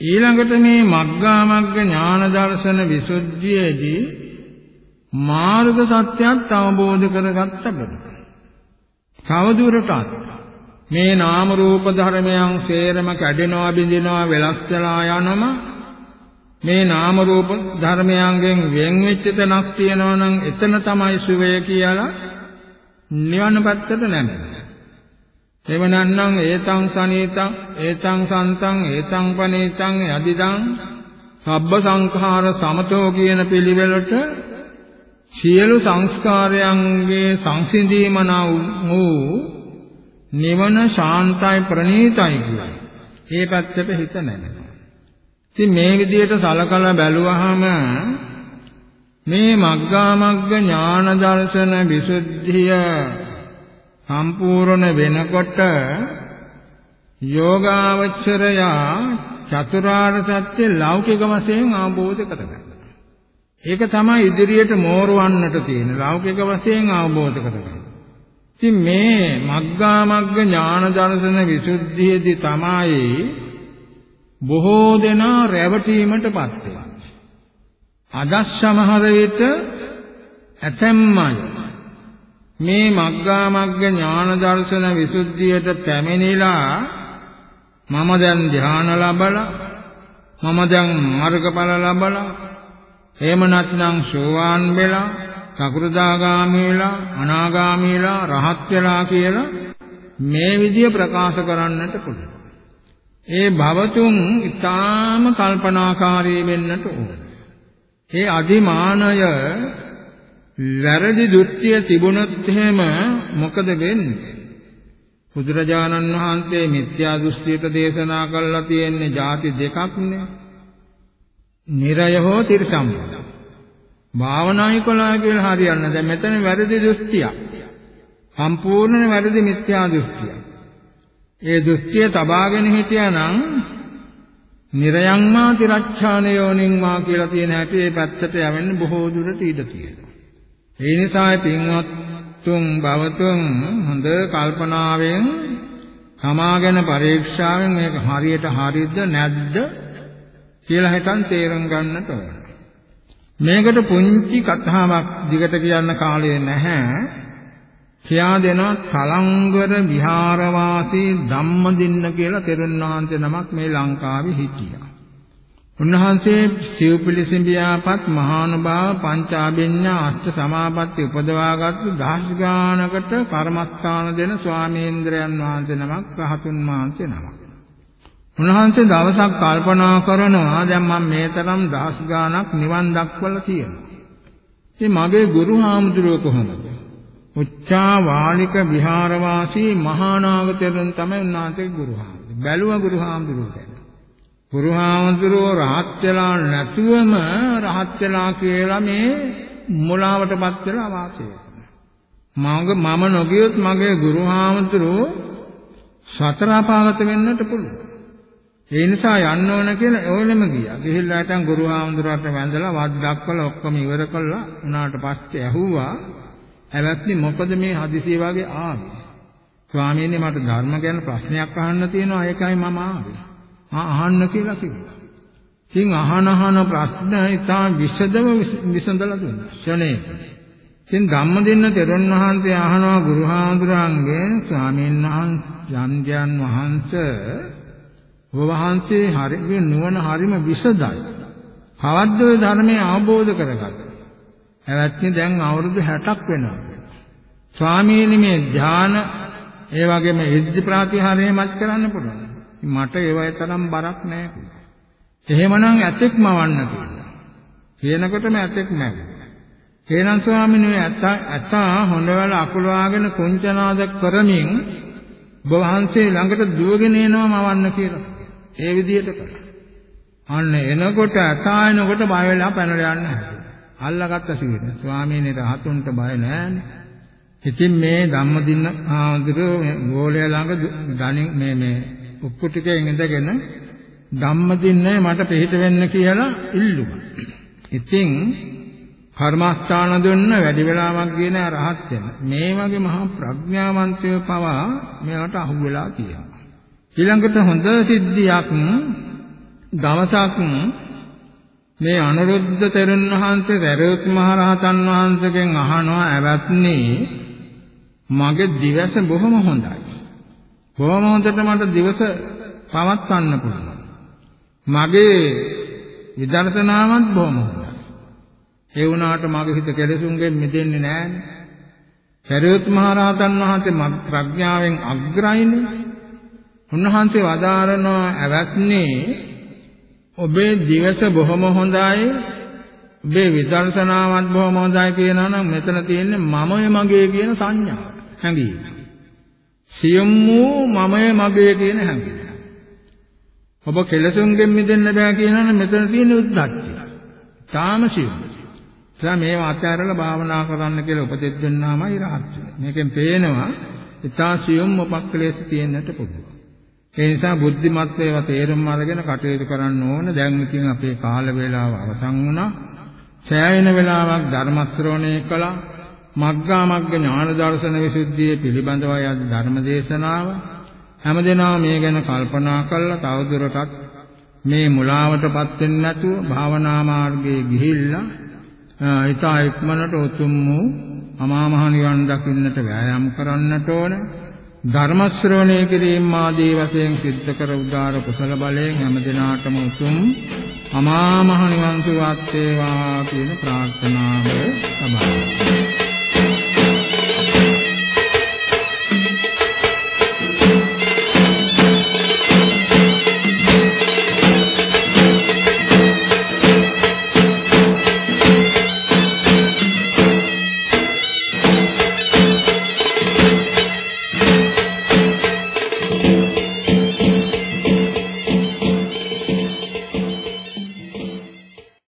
Speaker 1: ඊළඟට මේ මග්ගා මග්ග ඥාන දර්ශන විසුද්ධියේදී මාර්ග සත්‍යයත් අවබෝධ කරගත්ත බෙද. තවදුරටත් මේ නාම රූප ධර්මයන් සේරම කැඩෙනවා බිඳෙනවා වෙලස් වෙලා යනම මේ නාම රූප ධර්මයන්ගෙන් වෙන් වෙච්ච තැනක් තියෙනවා නම් එතන තමයි සුවය කියලා නිවන පැත්තට නැමෙනවා. එහෙම නැත්නම් ඒතං සනීතං ඒතං සන්තං ඒතං පනීතං යදිදං සබ්බ සංඛාර සමතෝ කියන පිළිවෙලට සියලු සංස්කාරයන්ගේ සංසිඳීම වූ නිවන ශාන්තයි ප්‍රණීතයි කියයි. ඒ පැත්තට හිත නැමෙනවා. ඉතින් මේ විදිහට සලකලා බැලුවහම මේ මග්ගා මග්ග ඥාන දර්ශන විසුද්ධිය සම්පූර්ණ වෙනකොට යෝගාවචරයා චතුරාර්ය සත්‍ය ලෞකික වශයෙන් අවබෝධ කරගන්න. ඒක තමයි ඉදිරියට මෝරවන්නට තියෙන ලෞකික වශයෙන් අවබෝධ කරගන්න. ඉතින් මේ මග්ගා මග්ග ඥාන දර්ශන විසුද්ධියේදී තමයි බොහෝ දෙනා රැවටීමටපත් වෙනවා. අද සමහර විට ඇතැම්මයි මේ මග්ගා මග්ග ඥාන දර්ශන විසුද්ධියට පැමිණිලා මම දැන් ධ්‍යාන ලබලා මම දැන් මාර්ගඵල ලබලා එහෙම නැත්නම් සෝවාන් වෙලා සකෘදාගාමී වෙලා අනාගාමී වෙලා රහත් වෙලා කියලා මේ විදිය ප්‍රකාශ කරන්නට පුළුවන්. ඒ භවතුන් ඊටාම කල්පනාකාරී වෙන්නට ඕන. ඒ අදිමානය වැරදි දෘෂ්ටිය තිබුණොත් එහෙම මොකද වෙන්නේ? බුදුරජාණන් වහන්සේ මිත්‍යා දෘෂ්ටියට දේශනා කළා තියෙන්නේ ಜಾති දෙකක්නේ. නිරය හෝ තිරසම්පද. භාවනායි කළා කියලා හරියන්නේ දැන් මෙතන වැරදි දෘෂ්ටියක්. සම්පූර්ණ වැරදි මිත්‍යා දෘෂ්ටියක්. ඒ දෘෂ්ටිය තබාගෙන හිටියානම් නිරයං මා තිරච්ඡාන යෝනින් මා කියලා තියෙන හැටි ඒ පැත්තට යවෙන්න බොහෝ දුරට ඉඩ තියෙනවා. ඒ නිසා පින්වත් තුන් භවතුන් හොඳ කල්පනාවෙන් සමාගෙන පරීක්ෂාවෙන් මේක හරියට හරියද නැද්ද කියලා හිතන් තේරුම් ගන්නට ඕන. මේකට පුංචි කතාවක් දිගට කියන්න කාලය නැහැ. කියා දෙනවා තලංගර විහාරවාසී ධම්මදින්න කියලා තෙරුන් වහන්සේ නමක් මේ ලංකාවේ හිටියා. උන්වහන්සේ සිව්පිලිසිඹියාපත් මහානුභාව පංචාභිඥා අෂ්ට සමාපatti උපදවාගත්තු දහස් ගානකට කර්මස්ථාන දෙන ස්වාමීන්ද්‍රයන් වහන්සේ නමක් රහතුන් වහන්සේ නමක්. උන්වහන්සේ දවසක් කල්පනා කරනවා දැන් මම මේ තරම් දහස් ගානක් නිවන් දක්වලා තියෙනවා. ඉතින් මගේ ගුරු හාමුදුරුවෝ කොහොමද? උච්චා වාලික විහාරවාසී මහානාගතයන් තමයි උන්වහන්සේගේ ගුරු හාමුදුරුවෝ. බැලුවා ගුරු හාමුදුරුවෝ කියන්නේ. ගුරු හාමුදුරුවෝ රහත් වෙලා නැතුවම රහත් වෙලා කියලා මේ මුලාවටපත් වෙලා වාසය කරනවා. මම නොගියොත් මගේ ගුරු හාමුදුරුවෝ සතර අපාගත වෙන්නට පුළුවන්. ඒ නිසා යන්න ඕන කියලා ඕනෙම ගියා. ගිහිල්ලා හිටන් ගුරු හාමුදුරුවන්ට වැඳලා වත් දක්වලා ඔක්කොම ඉවර කළා. උනාට පස්සේ ඇහුවා "ඇවැත්නි මොකද මේ හදිසිය වගේ ආවේ?" ස්වාමීනි මට ධර්ම ගැන ප්‍රශ්නයක් අහන්න තියෙනවා ඒකයි මම ආවේ. ආ අහන්න කියලා කිව්වා. ඉතින් අහන අහන ප්‍රශ්න ඉතා විසදව විසඳලා දුන්නා. ෂණේ. ඉතින් ධම්ම දෙන්න තෙරුන් වහන්සේ අහනවා ගුරු හාමුදුරන්ගෙන් ස්වාමීන් වහන්සේ යන්ජන් වහන්සේ ඔබ වහන්සේ හරිය නුවණ හරිම විසදයි. කවද්ද ඔය ධර්මයේ අවබෝධ කරගත්තේ? එවත්නි දැන් අවුරුදු 60ක් වෙනවා. ස්වාමීනි මේ ධාන ඒ වගේම ඉද්ධි ප්‍රාතිහාරයමත් කරන්න පුළුවන්. මට ඒවයි තරම් බරක් නැහැ. එහෙමනම් ඇතෙක් මවන්න කියලා. කියනකොටම ඇතෙක් නැගුවා. හේනන් ස්වාමීන් වහන්සේ ඇත හොඬවල අකුල වාගෙන කුංචනාද කරමින් වහන්සේ ළඟට දුවගෙන එනවා මවන්න කියලා. ඒ විදිහට කළා. අන්න එනකොට ඇතා එනකොට බය වෙලා පැනලා යන්න හැදුවා. අල්ලගත්ත සීන. ස්වාමීන් වහන්සේ රහතුන්ට බය නෑනේ. ඉතින් මේ ධම්මදින්න ආඳුර ගෝලයා ළඟ ගණින් මේ මේ උක්කු ටිකෙන් ඉඳගෙන ධම්මදින්නේ මට පිළිහිට වෙන්න කියලා ඉල්ලුවා. ඉතින් කර්මස්ථාන දුන්න වැඩි වෙලාවක් ගියේ නෑ රහත් වෙන. මේ වගේ මහා ප්‍රඥාවන්තයෝ පවා මේවට අහු වෙලා තියෙනවා. ඊළඟට හොඳ සිද්ධියක් දවසක් මේ අනුරුද්ධ තෙරුන් වහන්සේ දරුවත් මහ රහතන් වහන්සේගෙන් අහනවා ඇවත්නි මගේ දිවස බොහොම හොඳයි. බොහොම හොඳට මට දිවස පවත්වන්න පුළුවන්. මගේ විදර්ශනාවත් බොහොම හොඳයි. ඒ වුණාට මගේ හිත කෙලෙසුන්ගෙන් මිදෙන්නේ නැහැනේ. සරියුත් මහ රහතන් වහන්සේ ප්‍රඥාවෙන් අග්‍රයිනේ. උන්වහන්සේ වදාරනවා ඇවත්නේ ඔබේ දිවස බොහොම හොඳයි. ඔබේ විදර්ශනාවත් බොහොම හොඳයි කියනවා නම් මෙතන තියෙන්නේ මමය මගේ කියන සංඥාව. හැඟීම. සියම් වූ මමය මගේ කියන හැඟීම. ඔබ කෙලසුන්ගෙන් මිදෙන්න බෑ කියනවනේ මෙතන තියෙන උද්දච්චය. තාම සියුම්. එතන මේවා අත්හැරලා භාවනා කරන්න කියලා උපදෙස් දුන්නාමයි රහත් වෙන්නේ. මේකෙන් පේනවා ඉතා සියුම් උපක්ලේශ තියෙන්නට පුළුවන්. ඒ නිසා බුද්ධිමත් ඒවා තේරුම් අරගෙන කටයුතු කරන්න ඕන. දැන් ඉතින් අපේ කාල වේලාව අවසන් වුණා. සෑයෙන වෙලාවක් ධර්ම ශ්‍රවණය කළා. මග්ගා මග්ග ඥාන දර්ශන විසුද්ධිය පිළිබඳවයි අද ධර්ම දේශනාව. හැමදෙනා මේ ගැන කල්පනා කරලා තවදුරටත් මේ මුලාවටපත් වෙන්නේ නැතුව භාවනා මාර්ගයේ ගිහිල්ලා ඊට ඉක්මනට උතුම් වූ අමා මහ නිවන් දකින්නට වෑයම් කරන්නට ඕන. ධර්ම ශ්‍රවණය කිරීම ආදී වශයෙන් සිද්ධ කර උදාර කුසල බලයෙන් හැම දිනාටම උතුම්. අමා මහ නිවන් සුවත් වේවා කියන ප්‍රාර්ථනාව සබඳයි